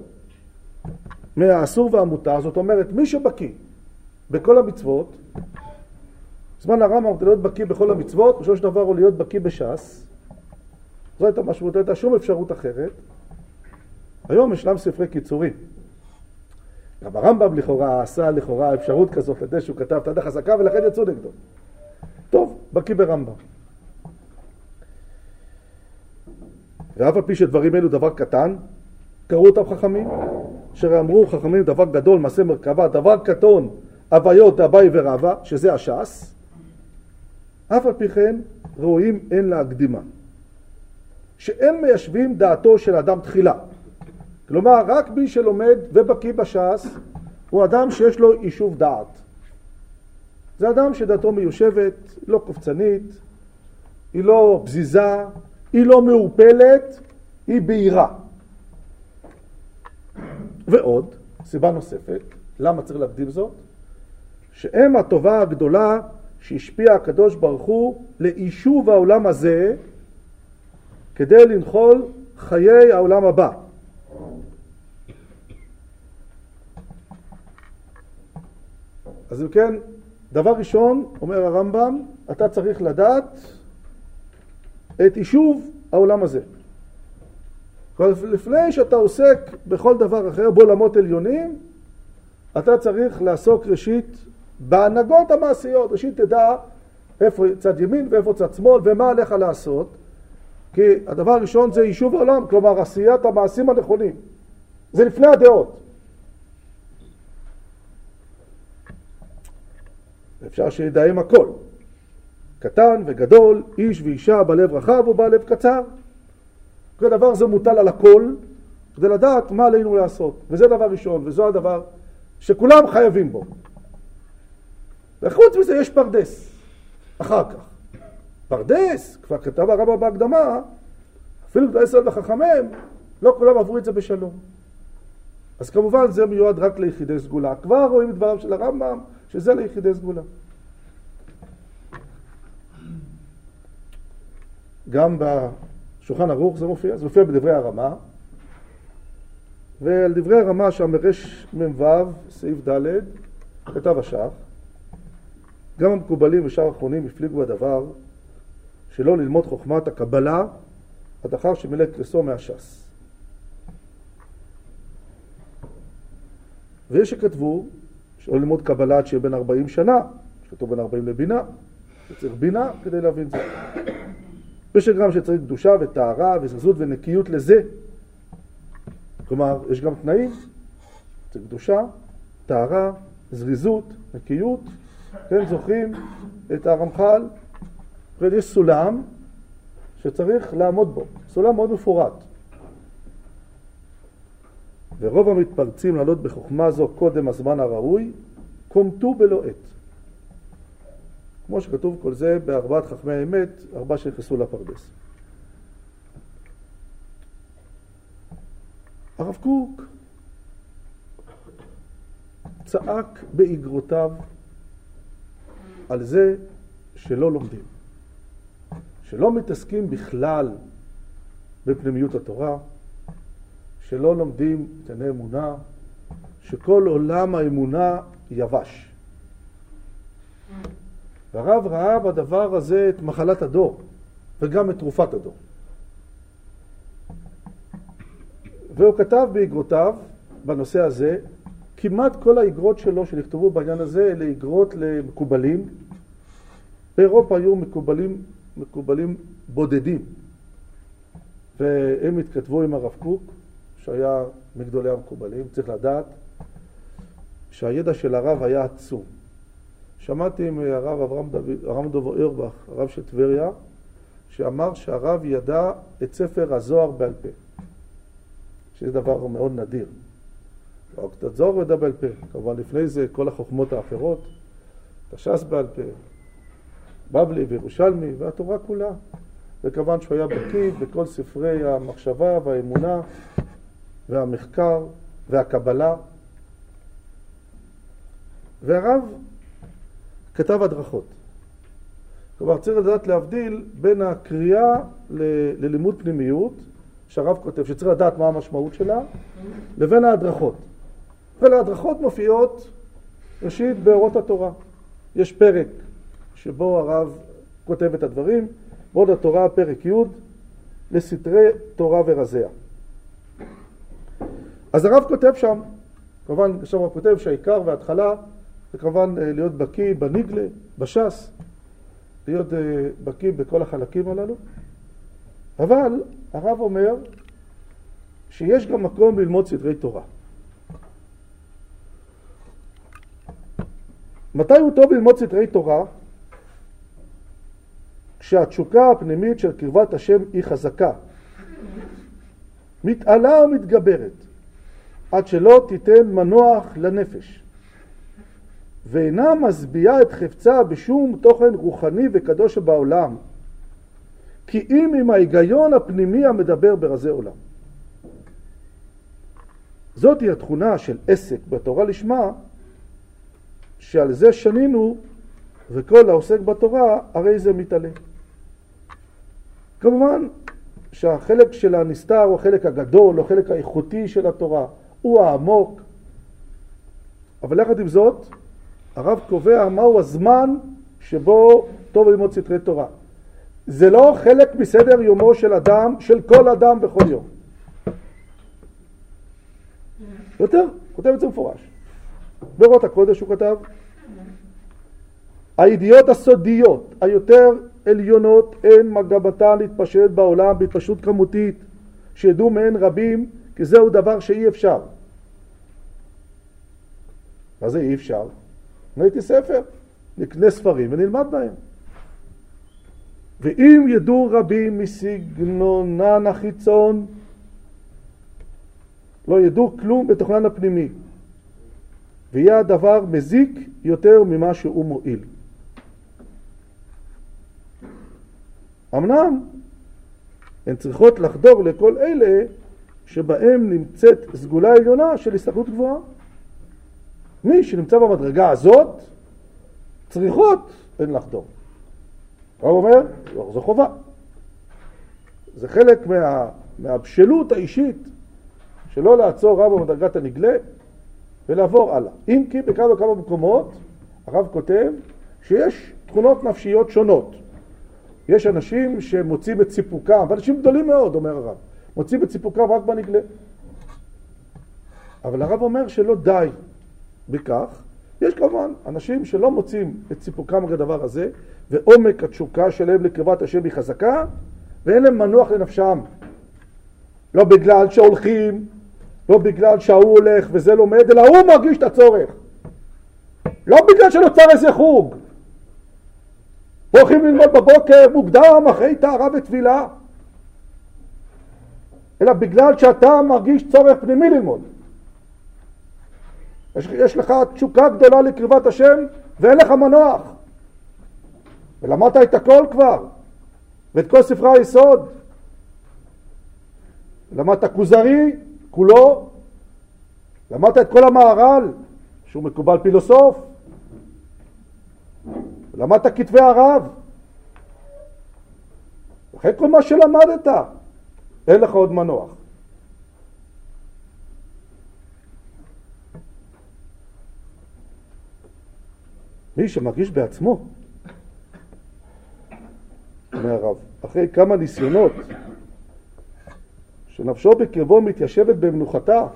מהאסור והמותר, זאת אומרת מי שבקיא בכל המצוות, זמן הרמב"ם כדי להיות בקיא בכל המצוות, בסופו של דבר הוא להיות בקיא בש"ס, זו הייתה משמעות, לא הייתה שום אפשרות אחרת. היום ישנם ספרי קיצורים. גם הרמב"ם לכאורה עשה לכאורה אפשרות כזאת לדעת שהוא כתב תדה חזקה ולכן יצאו נגדו. טוב, בקיא ברמב"ם. ואף על פי שדברים אלו דבר קטן, קראו אותם חכמים, אשר אמרו חכמים דבר גדול, מעשה מרכבה, דבר קטון, הוויות, אביי ורבא, שזה הש"ס, אף על פי כן ראויים אין להקדימה. שאין מיישבים דעתו של אדם תחילה. כלומר, רק מי שלומד ובקיא בש"ס הוא אדם שיש לו יישוב דעת. זה אדם שדעתו מיושבת, לא קופצנית, היא לא פזיזה, היא לא מעורפלת, היא בהירה. ועוד, סיבה נוספת, למה צריך להקדים זאת? שהם הטובה הגדולה שהשפיע הקדוש ברוך הוא ליישוב העולם הזה כדי לנחול חיי העולם הבא. אז אם כן, דבר ראשון, אומר הרמב"ם, אתה צריך לדעת את יישוב העולם הזה. לפני שאתה עוסק בכל דבר אחר, בעולמות עליונים, אתה צריך לעסוק ראשית בהנהגות המעשיות. ראשית תדע איפה צד ימין ואיפה צד שמאל ומה עליך לעשות. כי הדבר הראשון זה יישוב העולם, כלומר עשיית המעשים הנכונים. זה לפני הדעות. אפשר שידעים הכל. קטן וגדול, איש ואישה בלב רחב ובלב קצר. כל דבר זה מוטל על הכל, כדי לדעת מה עלינו לעשות. וזה דבר ראשון, וזו הדבר שכולם חייבים בו. וחוץ מזה יש פרדס, אחר כך. פרדס, כבר כתב הרמב"ם בהקדמה, אפילו גדולי ישראל וחכמיהם, לא כולם עברו את זה בשלום. אז כמובן זה מיועד רק ליחידי סגולה. כבר רואים את דבריו של הרמב"ם, שזה ליחידי סגולה. גם בשולחן ערוך זה מופיע, זה מופיע בדברי הרמה, ועל דברי הרמה שם מ"ו, סעיף ד', כתב השח, גם המקובלים ושאר האחרונים הפליגו בדבר שלא ללמוד חוכמת הקבלה עד אחר שמילא קרסו מהש"ס. ויש שכתבו שלא ללמוד קבלה עד שיהיה בן 40 שנה, שכתוב בן 40 לבינה, שצריך בינה כדי להבין זה. ויש גם שצריך קדושה וטהרה וזרזות ונקיות לזה. כלומר, יש גם תנאים, צריך קדושה, טהרה, זריזות, נקיות, כן, זוכרים את הרמח"ל, ויש סולם שצריך לעמוד בו, סולם מאוד מפורט. ורוב המתפרצים לעלות בחוכמה זו קודם הזמן הראוי, קומטו בלא עת. כמו שכתוב כל זה בארבעת חכמי האמת, ארבעה שנכנסו לפרדס. הרב קוק צעק באגרותיו על זה שלא לומדים, שלא מתעסקים בכלל בפנימיות התורה, שלא לומדים ענייני אמונה, שכל עולם האמונה יבש. והרב ראה בדבר הזה את מחלת הדור, וגם את תרופת הדור. והוא כתב באגרותיו, בנושא הזה, כמעט כל האגרות שלו שנכתבו בעניין הזה אלה אגרות למקובלים. באירופה היו מקובלים, מקובלים בודדים, והם התכתבו עם הרב קוק, שהיה מגדולי המקובלים. צריך לדעת שהידע של הרב היה עצום. שמעתי מהרב אברהם דב, דב אורבך, הרב של טבריה, שאמר שהרב ידע את ספר הזוהר בעל פה, שזה דבר מאוד נדיר. הזוהר הוא ידע בעל פה, כמובן לפני זה כל החוכמות האחרות, את הש"ס בעל פה, בבלי וירושלמי והתורה כולה. וכמובן שהוא היה בקיא בכל ספרי המחשבה והאמונה והמחקר והקבלה. והרב כתב הדרכות. כלומר, צריך לדעת להבדיל בין הקריאה ל- ללימוד פנימיות, שהרב כותב, שצריך לדעת מה המשמעות שלה, לבין ההדרכות. ולהדרכות מופיעות, ראשית, באורות התורה. יש פרק שבו הרב כותב את הדברים, בעוד התורה, פרק י', לסתרי תורה ורזיה. אז הרב כותב שם, כמובן, שם הוא כותב שהעיקר וההתחלה וכמובן אה, להיות בקיא בניגלה, בש"ס, להיות אה, בקיא בכל החלקים הללו. אבל הרב אומר שיש גם מקום ללמוד סדרי תורה. מתי הוא טוב ללמוד סדרי תורה? כשהתשוקה הפנימית של קרבת השם היא חזקה, מתעלה ומתגברת, עד שלא תיתן מנוח לנפש. ואינה משביעה את חפצה בשום תוכן רוחני וקדוש שבעולם, כי אם עם ההיגיון הפנימי המדבר ברזי עולם. זאת היא התכונה של עסק בתורה לשמה, שעל זה שנינו, וכל העוסק בתורה, הרי זה מתעלה. כמובן שהחלק של הנסתר הוא החלק הגדול, או החלק האיכותי של התורה, הוא העמוק, אבל יחד עם זאת, הרב קובע מהו הזמן שבו טוב ללמוד סתרי תורה. זה לא חלק מסדר יומו של אדם, של כל אדם בכל יום. יותר, כותב את זה מפורש. באורות הקודש הוא כתב, הידיעות הסודיות היותר עליונות הן מגבתן להתפשט בעולם בהתפשטות כמותית שידעו מהן רבים כי זהו דבר שאי אפשר. מה זה אי אפשר? ראיתי ספר, נקנה ספרים ונלמד בהם. ואם ידעו רבים מסגנונן החיצון, לא ידעו כלום בתוכנן הפנימי, ויהיה הדבר מזיק יותר ממה שהוא מועיל. אמנם הן צריכות לחדור לכל אלה שבהם נמצאת סגולה עליונה של הסתכלות גבוהה. מי שנמצא במדרגה הזאת, צריכות הן לחדור. הרב אומר, לא, זו חובה. זה חלק מה, מהבשלות האישית שלא לעצור רב במדרגת הנגלה ולעבור הלאה. אם כי בכמה וכמה מקומות הרב כותב שיש תכונות נפשיות שונות. יש אנשים שמוצאים את סיפוקם, ואנשים גדולים מאוד, אומר הרב, מוצאים את סיפוקם רק בנגלה. אבל הרב אומר שלא די בכך. יש כמובן אנשים שלא מוצאים את סיפוקם הדבר הזה, ועומק התשוקה שלהם לקרבת השם היא חזקה, ואין להם מנוח לנפשם. לא בגלל שהולכים, לא בגלל שההוא הולך וזה לומד, אלא הוא מרגיש את הצורך. לא בגלל שנוצר איזה חוג. הולכים ללמוד בבוקר מוקדם אחרי טהרה וטבילה, אלא בגלל שאתה מרגיש צורך פנימי ללמוד. יש, יש לך תשוקה גדולה לקרבת השם ואין לך מנוח. ולמדת את הכל כבר, ואת כל ספרי היסוד. למדת כוזרי כולו, למדת את כל המהר"ל, שהוא מקובל פילוסוף, למדת כתבי הרב. אחרי כל מה שלמדת, אין לך עוד מנוח. מי שמרגיש בעצמו, אומר הרב, אחרי כמה ניסיונות שנפשו בקרבו מתיישבת במנוחתה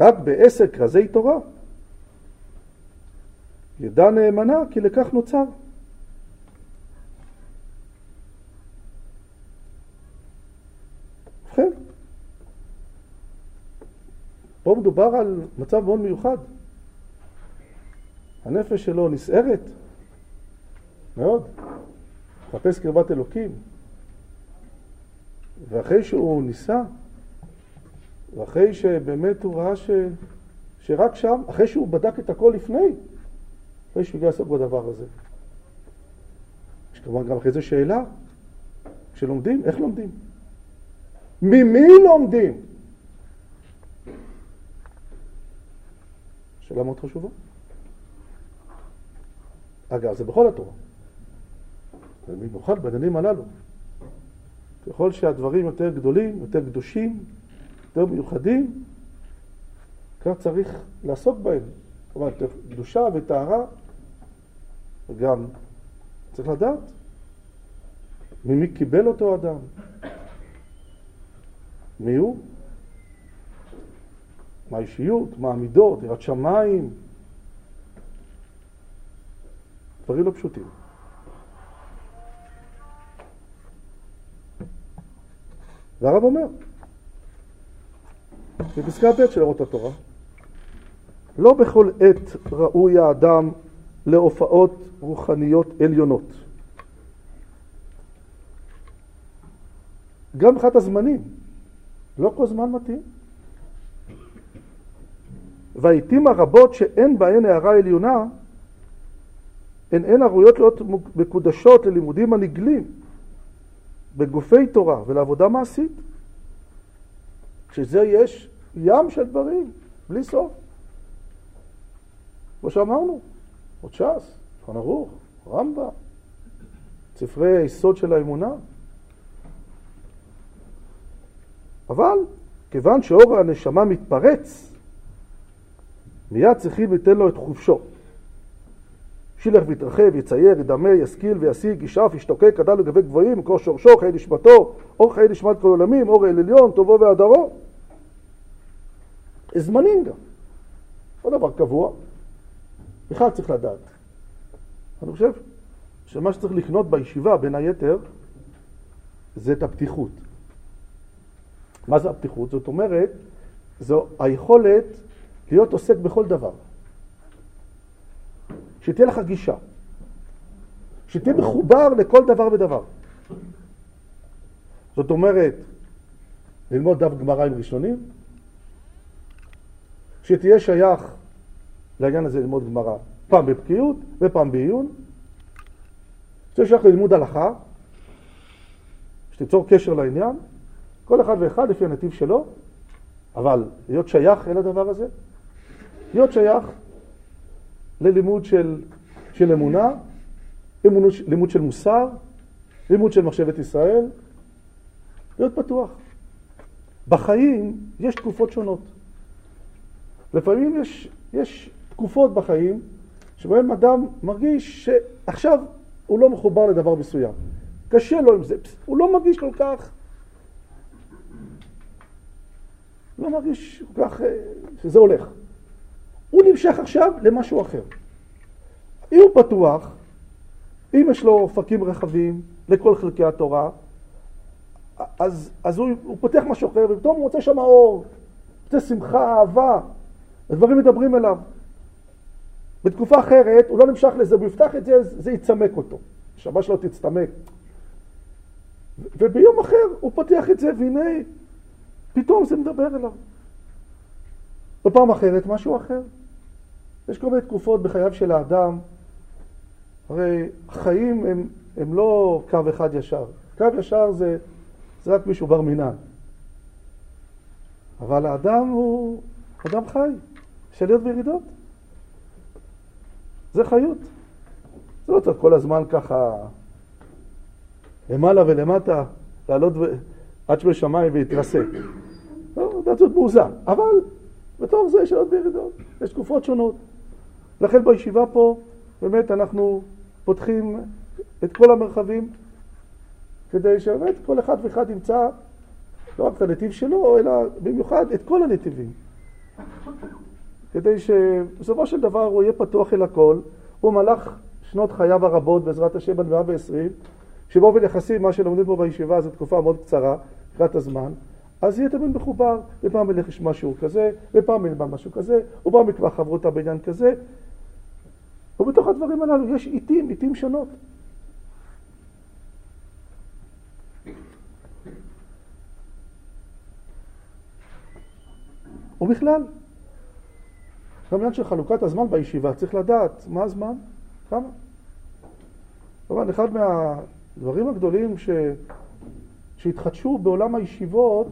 רק בעשר כרזי תורה, ידע נאמנה כי לכך נוצר. ובכן, פה מדובר על מצב מאוד מיוחד. הנפש שלו נסערת מאוד, מחפש קרבת אלוקים. ואחרי שהוא ניסה, ואחרי שבאמת הוא ראה ש... שרק שם, אחרי שהוא בדק את הכל לפני, אחרי שהוא הגיע לעסוק בדבר הזה. יש כמובן גם אחרי זה שאלה, כשלומדים, איך לומדים? ממי לומדים? שאלה מאוד חשובה. אגב, זה בכל התורה. במיוחד בעניינים הללו. ככל שהדברים יותר גדולים, יותר קדושים, יותר מיוחדים, כך צריך לעסוק בהם. כלומר, קדושה וטהרה, וגם צריך לדעת ממי קיבל אותו אדם, מי הוא, מה האישיות, מה המידות, יראת שמיים, דברים לא פשוטים. והרב אומר, בפסקה ב' של אורות התורה, לא בכל עת ראוי האדם להופעות רוחניות עליונות. גם מבחינת הזמנים, לא כל זמן מתאים. והעיתים הרבות שאין בהן הערה עליונה, הן אין הראויות להיות מקודשות ללימודים הנגלים בגופי תורה ולעבודה מעשית. כשזה יש ים של דברים, בלי סוף. כמו שאמרנו, עוד ש"ס, שולחן ערוך, רמב"ם, ספרי היסוד של האמונה. אבל כיוון שאור הנשמה מתפרץ מיד צריכים לתת לו את חופשו. שילך ויתרחב, יצייר, ידמה, ישכיל וישיג, ישאף, ישתוקק, גדל לגבי גבוהים, מקור שורשו, חיי נשמתו, אור חיי נשמת כל עולמים, אור אל עליון, טובו והדרו. זמנים גם. לא דבר קבוע. בכלל צריך לדעת. אני חושב שמה שצריך לקנות בישיבה, בין היתר, זה את הפתיחות. מה זה הפתיחות? זאת אומרת, זו היכולת להיות עוסק בכל דבר. שתהיה לך גישה. שתהיה מחובר לכל דבר ודבר. זאת אומרת, ללמוד דף גמרא עם ראשונים, שתהיה שייך לעניין הזה ללמוד גמרא, פעם בבקיאות ופעם בעיון, שתהיה שייך ללימוד הלכה, שתיצור קשר לעניין, כל אחד ואחד לפי הנתיב שלו, אבל להיות שייך אל הדבר הזה, להיות שייך ללימוד של, של אמונה, לימוד, לימוד של מוסר, לימוד של מחשבת ישראל, להיות פתוח. בחיים יש תקופות שונות. לפעמים יש, יש תקופות בחיים שבהן אדם מרגיש שעכשיו הוא לא מחובר לדבר מסוים. קשה לו עם זה, הוא לא מרגיש כל כך, לא מרגיש כל כך אה, שזה הולך. הוא נמשך עכשיו למשהו אחר. אם הוא פתוח, אם יש לו אופקים רחבים לכל חלקי התורה, אז, אז הוא, הוא פותח משהו אחר, ופתאום הוא מוצא שם אור, מוצא שמחה, אהבה, הדברים מדברים אליו. בתקופה אחרת הוא לא נמשך לזה, הוא יפתח את זה, זה יצמק אותו. השמה שלו תצטמק. וביום אחר הוא פותח את זה, והנה, פתאום זה מדבר אליו. בפעם אחרת משהו אחר. יש כל מיני תקופות בחייו של האדם, הרי החיים הם, הם לא קו אחד ישר. קו ישר זה, זה רק מישהו בר מינן. אבל האדם הוא אדם חי, יש עליות וירידות. זה חיות. זה לא צריך כל הזמן ככה למעלה ולמטה, לעלות ו... עד שבשמיים ויתרסק. לא, להיות מאוזן. אבל בתוך זה יש עליות וירידות, יש תקופות שונות. לכן בישיבה פה, באמת אנחנו פותחים את כל המרחבים, כדי שבאמת כל אחד ואחד ימצא לא רק את הנתיב שלו, אלא במיוחד את כל הנתיבים. כדי שבסופו של דבר הוא יהיה פתוח אל הכל, הוא מלך שנות חייו הרבות, בעזרת השם עד מאה ועשרים, שבאופן יחסי מה שלומדים פה בישיבה זו תקופה מאוד קצרה, לקראת הזמן, אז יהיה תמיד מחובר, ופעם ילך שיעור כזה, ופעם ילמד משהו כזה, ופעם יקבע חברותה בעניין כזה, ובתוך הדברים הללו יש עיתים, עיתים שונות. ובכלל, גם עניין של חלוקת הזמן בישיבה, צריך לדעת מה הזמן, כמה. כמובן, אחד מהדברים הגדולים ש... שהתחדשו בעולם הישיבות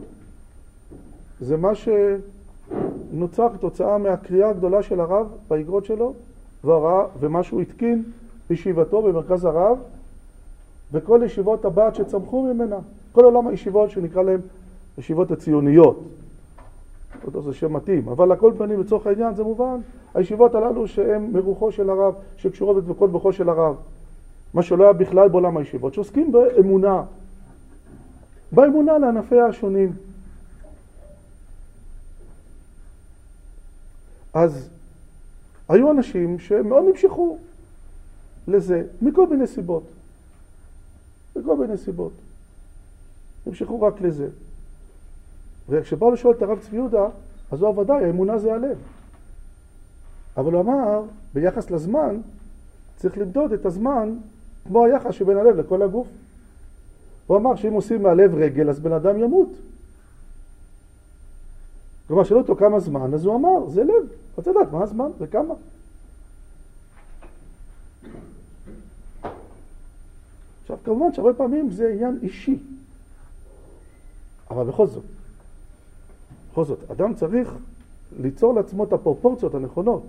זה מה שנוצר כתוצאה מהקריאה הגדולה של הרב באגרות שלו, והרע, ומה שהוא התקין בישיבתו במרכז הרב, וכל ישיבות הבת שצמחו ממנה, כל עולם הישיבות שנקרא להם ישיבות הציוניות. לא יודע זה שם מתאים, אבל הכל פנים לצורך העניין זה מובן, הישיבות הללו שהן מרוחו של הרב, שקשורות בדבקות בכו של הרב, מה שלא היה בכלל בעולם הישיבות, שעוסקים באמונה, באמונה לענפיה השונים. אז היו אנשים שמאוד נמשכו לזה, מכל מיני סיבות. מכל מיני סיבות. נמשכו רק לזה. וכשבאו לשאול את הרב צבי יהודה, אז הוא ודאי, האמונה זה הלב. אבל הוא אמר, ביחס לזמן, צריך למדוד את הזמן כמו היחס שבין הלב לכל הגוף. הוא אמר שאם עושים מהלב רגל, אז בן אדם ימות. כלומר, שאלו אותו כמה זמן, אז הוא אמר, זה לב. רוצה לדעת מה הזמן וכמה. עכשיו, כמובן שהרבה פעמים זה עניין אישי. אבל בכל זאת, בכל זאת, אדם צריך ליצור לעצמו את הפרופורציות הנכונות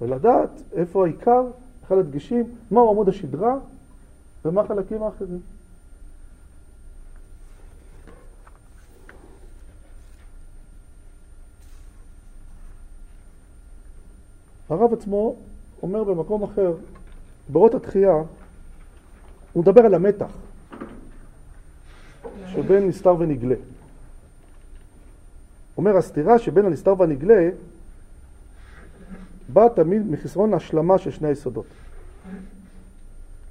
ולדעת איפה העיקר, אחד הדגשים, מהו עמוד השדרה ומה החלקים האחרים. הרב עצמו אומר במקום אחר, באות התחייה, הוא מדבר על המתח שבין נסתר ונגלה. אומר הסתירה שבין הנסתר והנגלה באה תמיד מחסרון השלמה של שני היסודות.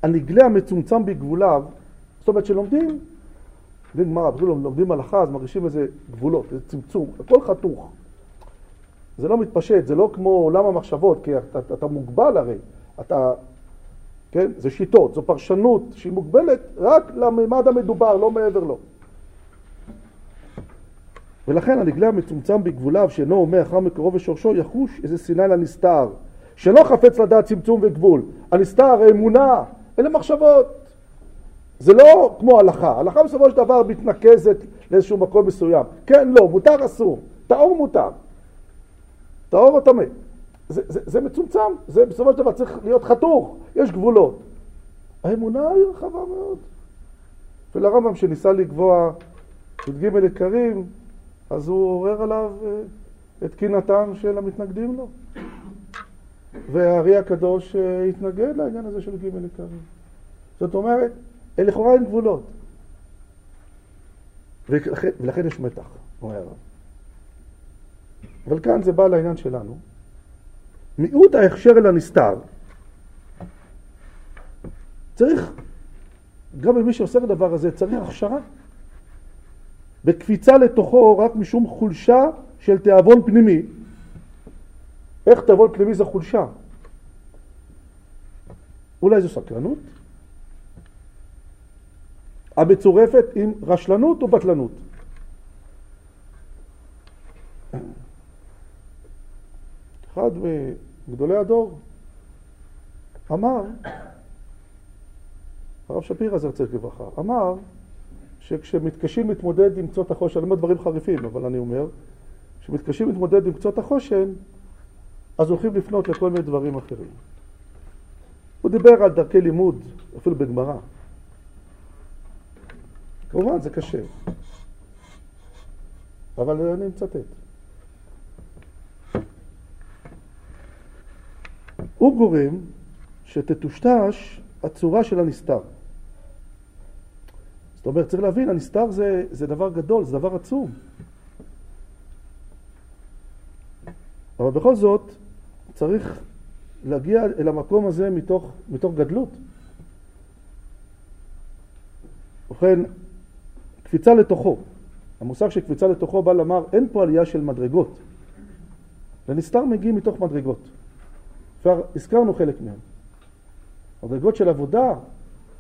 הנגלה המצומצם בגבוליו, זאת אומרת שלומדים, לומדים לומדים הלכה, אז מרגישים איזה גבולות, איזה צמצום, הכל חתוך. זה לא מתפשט, זה לא כמו עולם המחשבות, כי אתה, אתה, אתה מוגבל הרי, אתה, כן, זה שיטות, זו פרשנות שהיא מוגבלת רק לממד המדובר, לא מעבר לו. ולכן הנגלה המצומצם בגבוליו, שאינו אומר אחר מקורו ושורשו, יחוש איזה שנאה לנסתר, שלא חפץ לדעת צמצום וגבול. הנסתר, האמונה, אלה מחשבות. זה לא כמו הלכה, הלכה בסופו של דבר מתנקזת לאיזשהו מקום מסוים. כן, לא, מותר, אסור. טהור מותר. טהור או טמא. זה, זה, זה מצומצם, זה בסופו של דבר צריך להיות חתוך, יש גבולות. האמונה היא רחבה מאוד. ולרמב"ם שניסה לקבוע י"ג עיקרים, אז הוא עורר עליו אה, את קינתם של המתנגדים לו. והארי הקדוש אה, התנגד לעניין הזה של ג' עיקרים. זאת אומרת, לכאורה אין גבולות. ולכן יש מתח, אומר הרב. אבל כאן זה בא לעניין שלנו. מיעוט ההכשר אל הנסתר, צריך, גם במי שעושה את הדבר הזה, צריך הכשרה. בקפיצה לתוכו רק משום חולשה של תיאבון פנימי. איך תיאבון פנימי זה חולשה? אולי זו סקרנות? המצורפת עם רשלנות או בטלנות. אחד מגדולי הדור אמר, הרב שפירא זרצק לברכה, אמר שכשמתקשים להתמודד עם קצות החושן, אני אומר דברים חריפים, אבל אני אומר, כשמתקשים להתמודד עם קצות החושן, אז הולכים לפנות לכל מיני דברים אחרים. הוא דיבר על דרכי לימוד, אפילו בגמרא. כמובן, זה קשה. אבל אני מצטט. הוא גורם שתטושטש הצורה של הנסתר. זאת אומרת, צריך להבין, הנסתר זה, זה דבר גדול, זה דבר עצום. אבל בכל זאת, צריך להגיע אל המקום הזה מתוך, מתוך גדלות. ובכן, קפיצה לתוכו. המושג של קפיצה לתוכו בא לומר, אין פה עלייה של מדרגות. לנסתר מגיעים מתוך מדרגות. כבר הזכרנו חלק מהם. מדרגות של עבודה,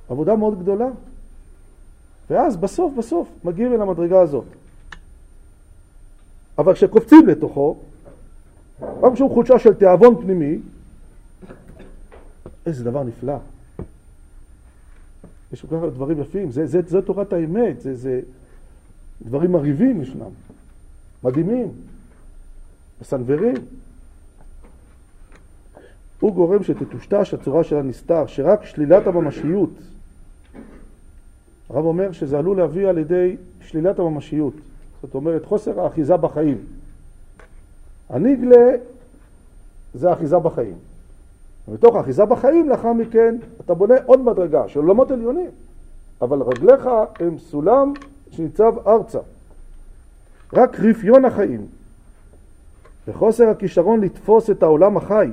עבודה מאוד גדולה. ואז בסוף בסוף מגיעים אל המדרגה הזאת. אבל כשקופצים לתוכו, רק כשהוא חולשה של תיאבון פנימי, איזה דבר נפלא. יש כל כך דברים יפים, זה, זה, זה תורת האמת, זה, זה דברים מרהיבים ישנם, מדהימים, מסנוורים. הוא גורם שתטושטש הצורה של הנסתר, שרק שלילת הממשיות, הרב אומר שזה עלול להביא על ידי שלילת הממשיות, זאת אומרת חוסר האחיזה בחיים. הניגלה זה האחיזה בחיים. ומתוך האחיזה בחיים, לאחר מכן אתה בונה עוד מדרגה של עולמות עליונים, אבל רגליך הם סולם שניצב ארצה. רק רפיון החיים וחוסר הכישרון לתפוס את העולם החי,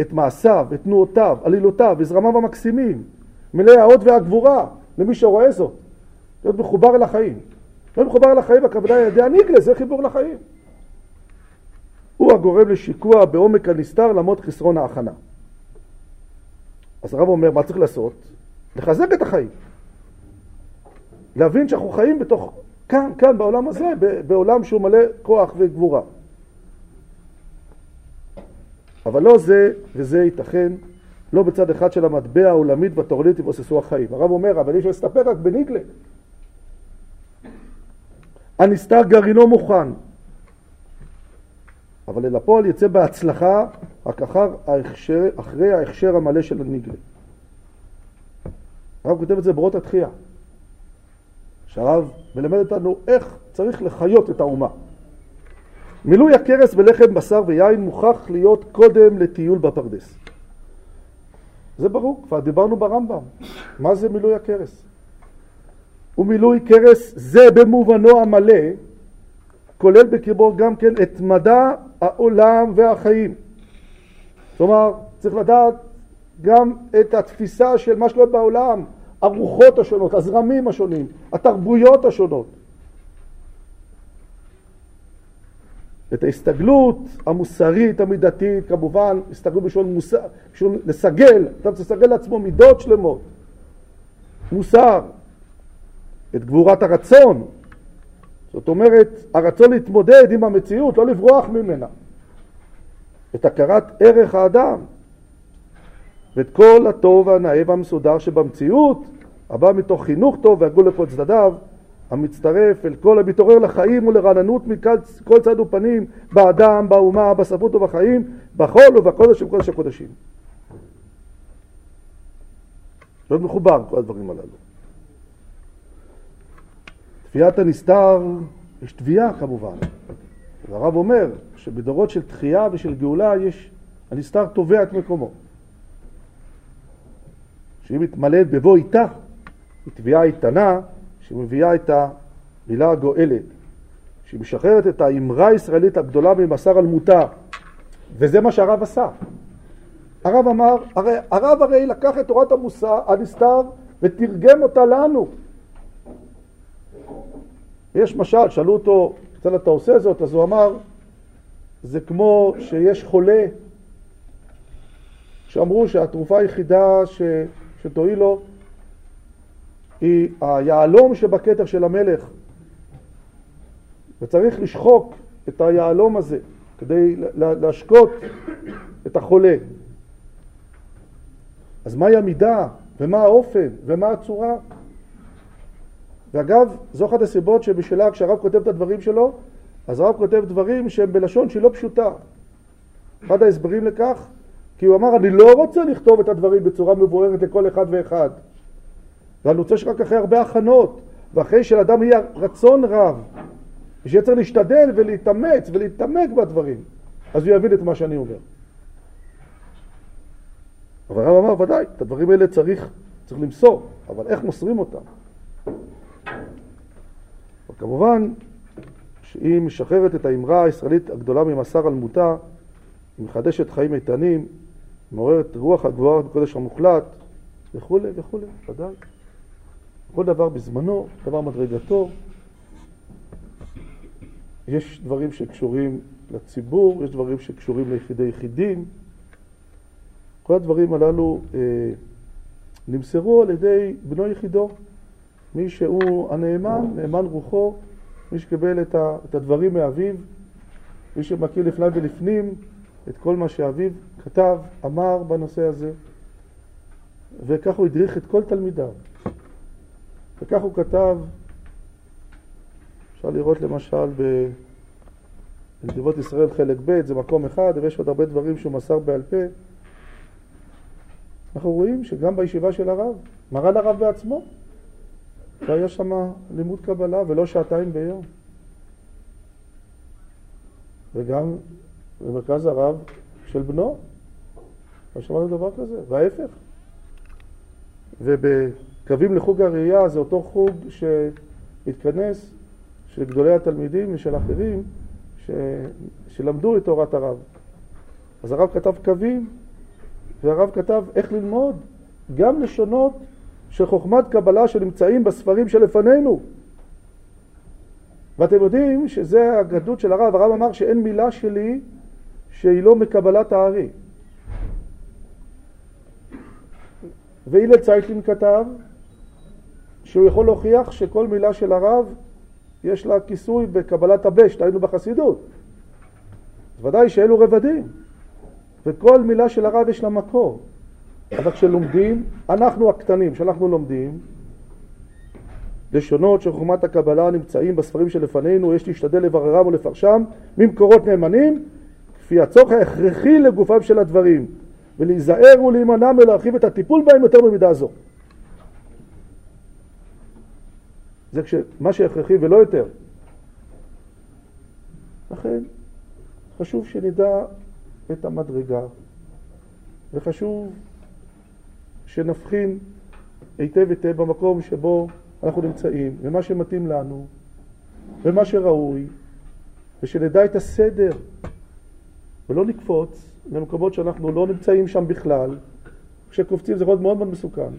את מעשיו, את תנועותיו, עלילותיו וזרמיו המקסימים, מלאי האות והגבורה, למי שרואה זאת, להיות מחובר אל החיים. להיות מחובר אל החיים, הכוונה על ידי הניגלה, זה חיבור לחיים. הוא הגורם לשיקוע בעומק הנסתר למרות חסרון ההכנה. אז הרב אומר, מה צריך לעשות? לחזק את החיים. להבין שאנחנו חיים בתוך, כאן, כאן בעולם הזה, בעולם שהוא מלא כוח וגבורה. אבל לא זה וזה ייתכן, לא בצד אחד של המטבע העולמית והתורנית יבוססו החיים. הרב אומר, אבל אפשר להסתפק רק בניגלה. הנסתר גרעינו מוכן, אבל אל הפועל יצא בהצלחה רק אחר ההכשר, אחרי ההכשר המלא של הניגלה. הרב כותב את זה ברות התחייה, שהרב מלמד אותנו איך צריך לחיות את האומה. מילוי הכרס בלחם, בשר ויין מוכרח להיות קודם לטיול בפרדס. זה ברור, כבר דיברנו ברמב"ם. מה זה מילוי הכרס? ומילוי כרס זה במובנו המלא, כולל בקרבו גם כן את מדע העולם והחיים. כלומר, צריך לדעת גם את התפיסה של מה שקורה בעולם, הרוחות השונות, הזרמים השונים, התרבויות השונות. את ההסתגלות המוסרית, המידתית, כמובן, הסתגלות בשביל מוסר, בשביל לסגל, אתה צריך לסגל לעצמו מידות שלמות, מוסר, את גבורת הרצון, זאת אומרת, הרצון להתמודד עם המציאות, לא לברוח ממנה, את הכרת ערך האדם, ואת כל הטוב והנאה והמסודר שבמציאות, הבא מתוך חינוך טוב והגול לכל צדדיו, המצטרף אל כל המתעורר לחיים ולרעננות מכל צד ופנים באדם, באומה, בספרות ובחיים, בחול ובקודש של קודש הקודשים. מאוד מחובר כל הדברים הללו. תביעת הנסתר, יש תביעה כמובן. והרב אומר שבדורות של תחייה ושל גאולה יש, הנסתר תובע את מקומו. שהיא מתמלאת בבוא איתה, היא תביעה איתנה שמביאה את המילה הגואלת, שהיא משחררת את האמרה הישראלית הגדולה ממסר על מותה, וזה מה שהרב עשה. הרב אמר, הרי, הרב הרי לקח את תורת המוסר, הנסתר, ותרגם אותה לנו. יש משל, שאלו אותו, כיצד אתה עושה זאת? אז הוא אמר, זה כמו שיש חולה, שאמרו שהתרופה היחידה ש, שתועיל לו היא היהלום שבכתר של המלך, וצריך לשחוק את היהלום הזה כדי להשקות את החולה. אז מהי המידה, ומה האופן, ומה הצורה? ואגב, זו אחת הסיבות שבשלה כשהרב כותב את הדברים שלו, אז הרב כותב דברים שהם בלשון שהיא לא פשוטה. אחד ההסברים לכך, כי הוא אמר, אני לא רוצה לכתוב את הדברים בצורה מבוארת לכל אחד ואחד. ואני רוצה שרק אחרי הרבה הכנות, ואחרי שלאדם יהיה רצון רב, ושיהיה צריך להשתדל ולהתאמץ ולהתעמק בדברים, אז הוא יבין את מה שאני אומר. אבל הרב אמר, ודאי, את הדברים האלה צריך, צריך למסור, אבל איך מוסרים אותם? וכמובן שהיא משחררת את האמרה הישראלית הגדולה ממסר על מותה, היא מחדשת חיים איתנים, מעוררת רוח הגבוהה בקודש המוחלט וכולי וכולי, ודאי. כל דבר בזמנו, דבר מדרגתו. יש דברים שקשורים לציבור, יש דברים שקשורים ליחידי יחידים. כל הדברים הללו אה, נמסרו על ידי בנו יחידו. מי שהוא הנאמן, נאמן רוחו, מי שקיבל את, ה, את הדברים מאביו, מי שמכיר לפני ולפנים את כל מה שאביו כתב, אמר בנושא הזה, וכך הוא הדריך את כל תלמידיו. וכך הוא כתב, אפשר לראות למשל בנתיבות ישראל חלק ב', זה מקום אחד, ויש עוד הרבה דברים שהוא מסר בעל פה. אנחנו רואים שגם בישיבה של הרב, מרן הרב בעצמו, והיה שם לימוד קבלה ולא שעתיים ביום. וגם במרכז הרב של בנו, לא שמענו דבר כזה, וההפך. ובקווים לחוג הראייה זה אותו חוג שהתכנס של גדולי התלמידים ושל אחרים ש... שלמדו את תורת הרב. אז הרב כתב קווים, והרב כתב איך ללמוד גם לשונות של חוכמת קבלה שנמצאים בספרים שלפנינו. ואתם יודעים שזה הגדות של הרב, הרב אמר שאין מילה שלי שהיא לא מקבלת הארי. והילל צייטלין כתב שהוא יכול להוכיח שכל מילה של הרב יש לה כיסוי בקבלת הבשט, היינו בחסידות. ודאי שאלו רבדים, וכל מילה של הרב יש לה מקור. אבל כשלומדים, אנחנו הקטנים, כשאנחנו לומדים, לשונות של חוכמת הקבלה נמצאים בספרים שלפנינו, יש להשתדל לבררם ולפרשם ממקורות נאמנים, כפי הצורך ההכרחי לגופם של הדברים, ולהיזהר ולהימנע מלהרחיב את הטיפול בהם יותר במידה זו. זה מה שהכרחי ולא יותר. לכן, חשוב שנדע את המדרגה, וחשוב שנבחין היטב היטב במקום שבו אנחנו נמצאים, ומה שמתאים לנו, ומה שראוי, ושנדע את הסדר, ולא נקפוץ למקומות שאנחנו לא נמצאים שם בכלל. כשקופצים זה יכול להיות מאוד מאוד מסוכן.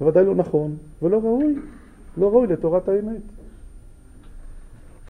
בוודאי לא נכון ולא ראוי, לא ראוי לתורת האמת.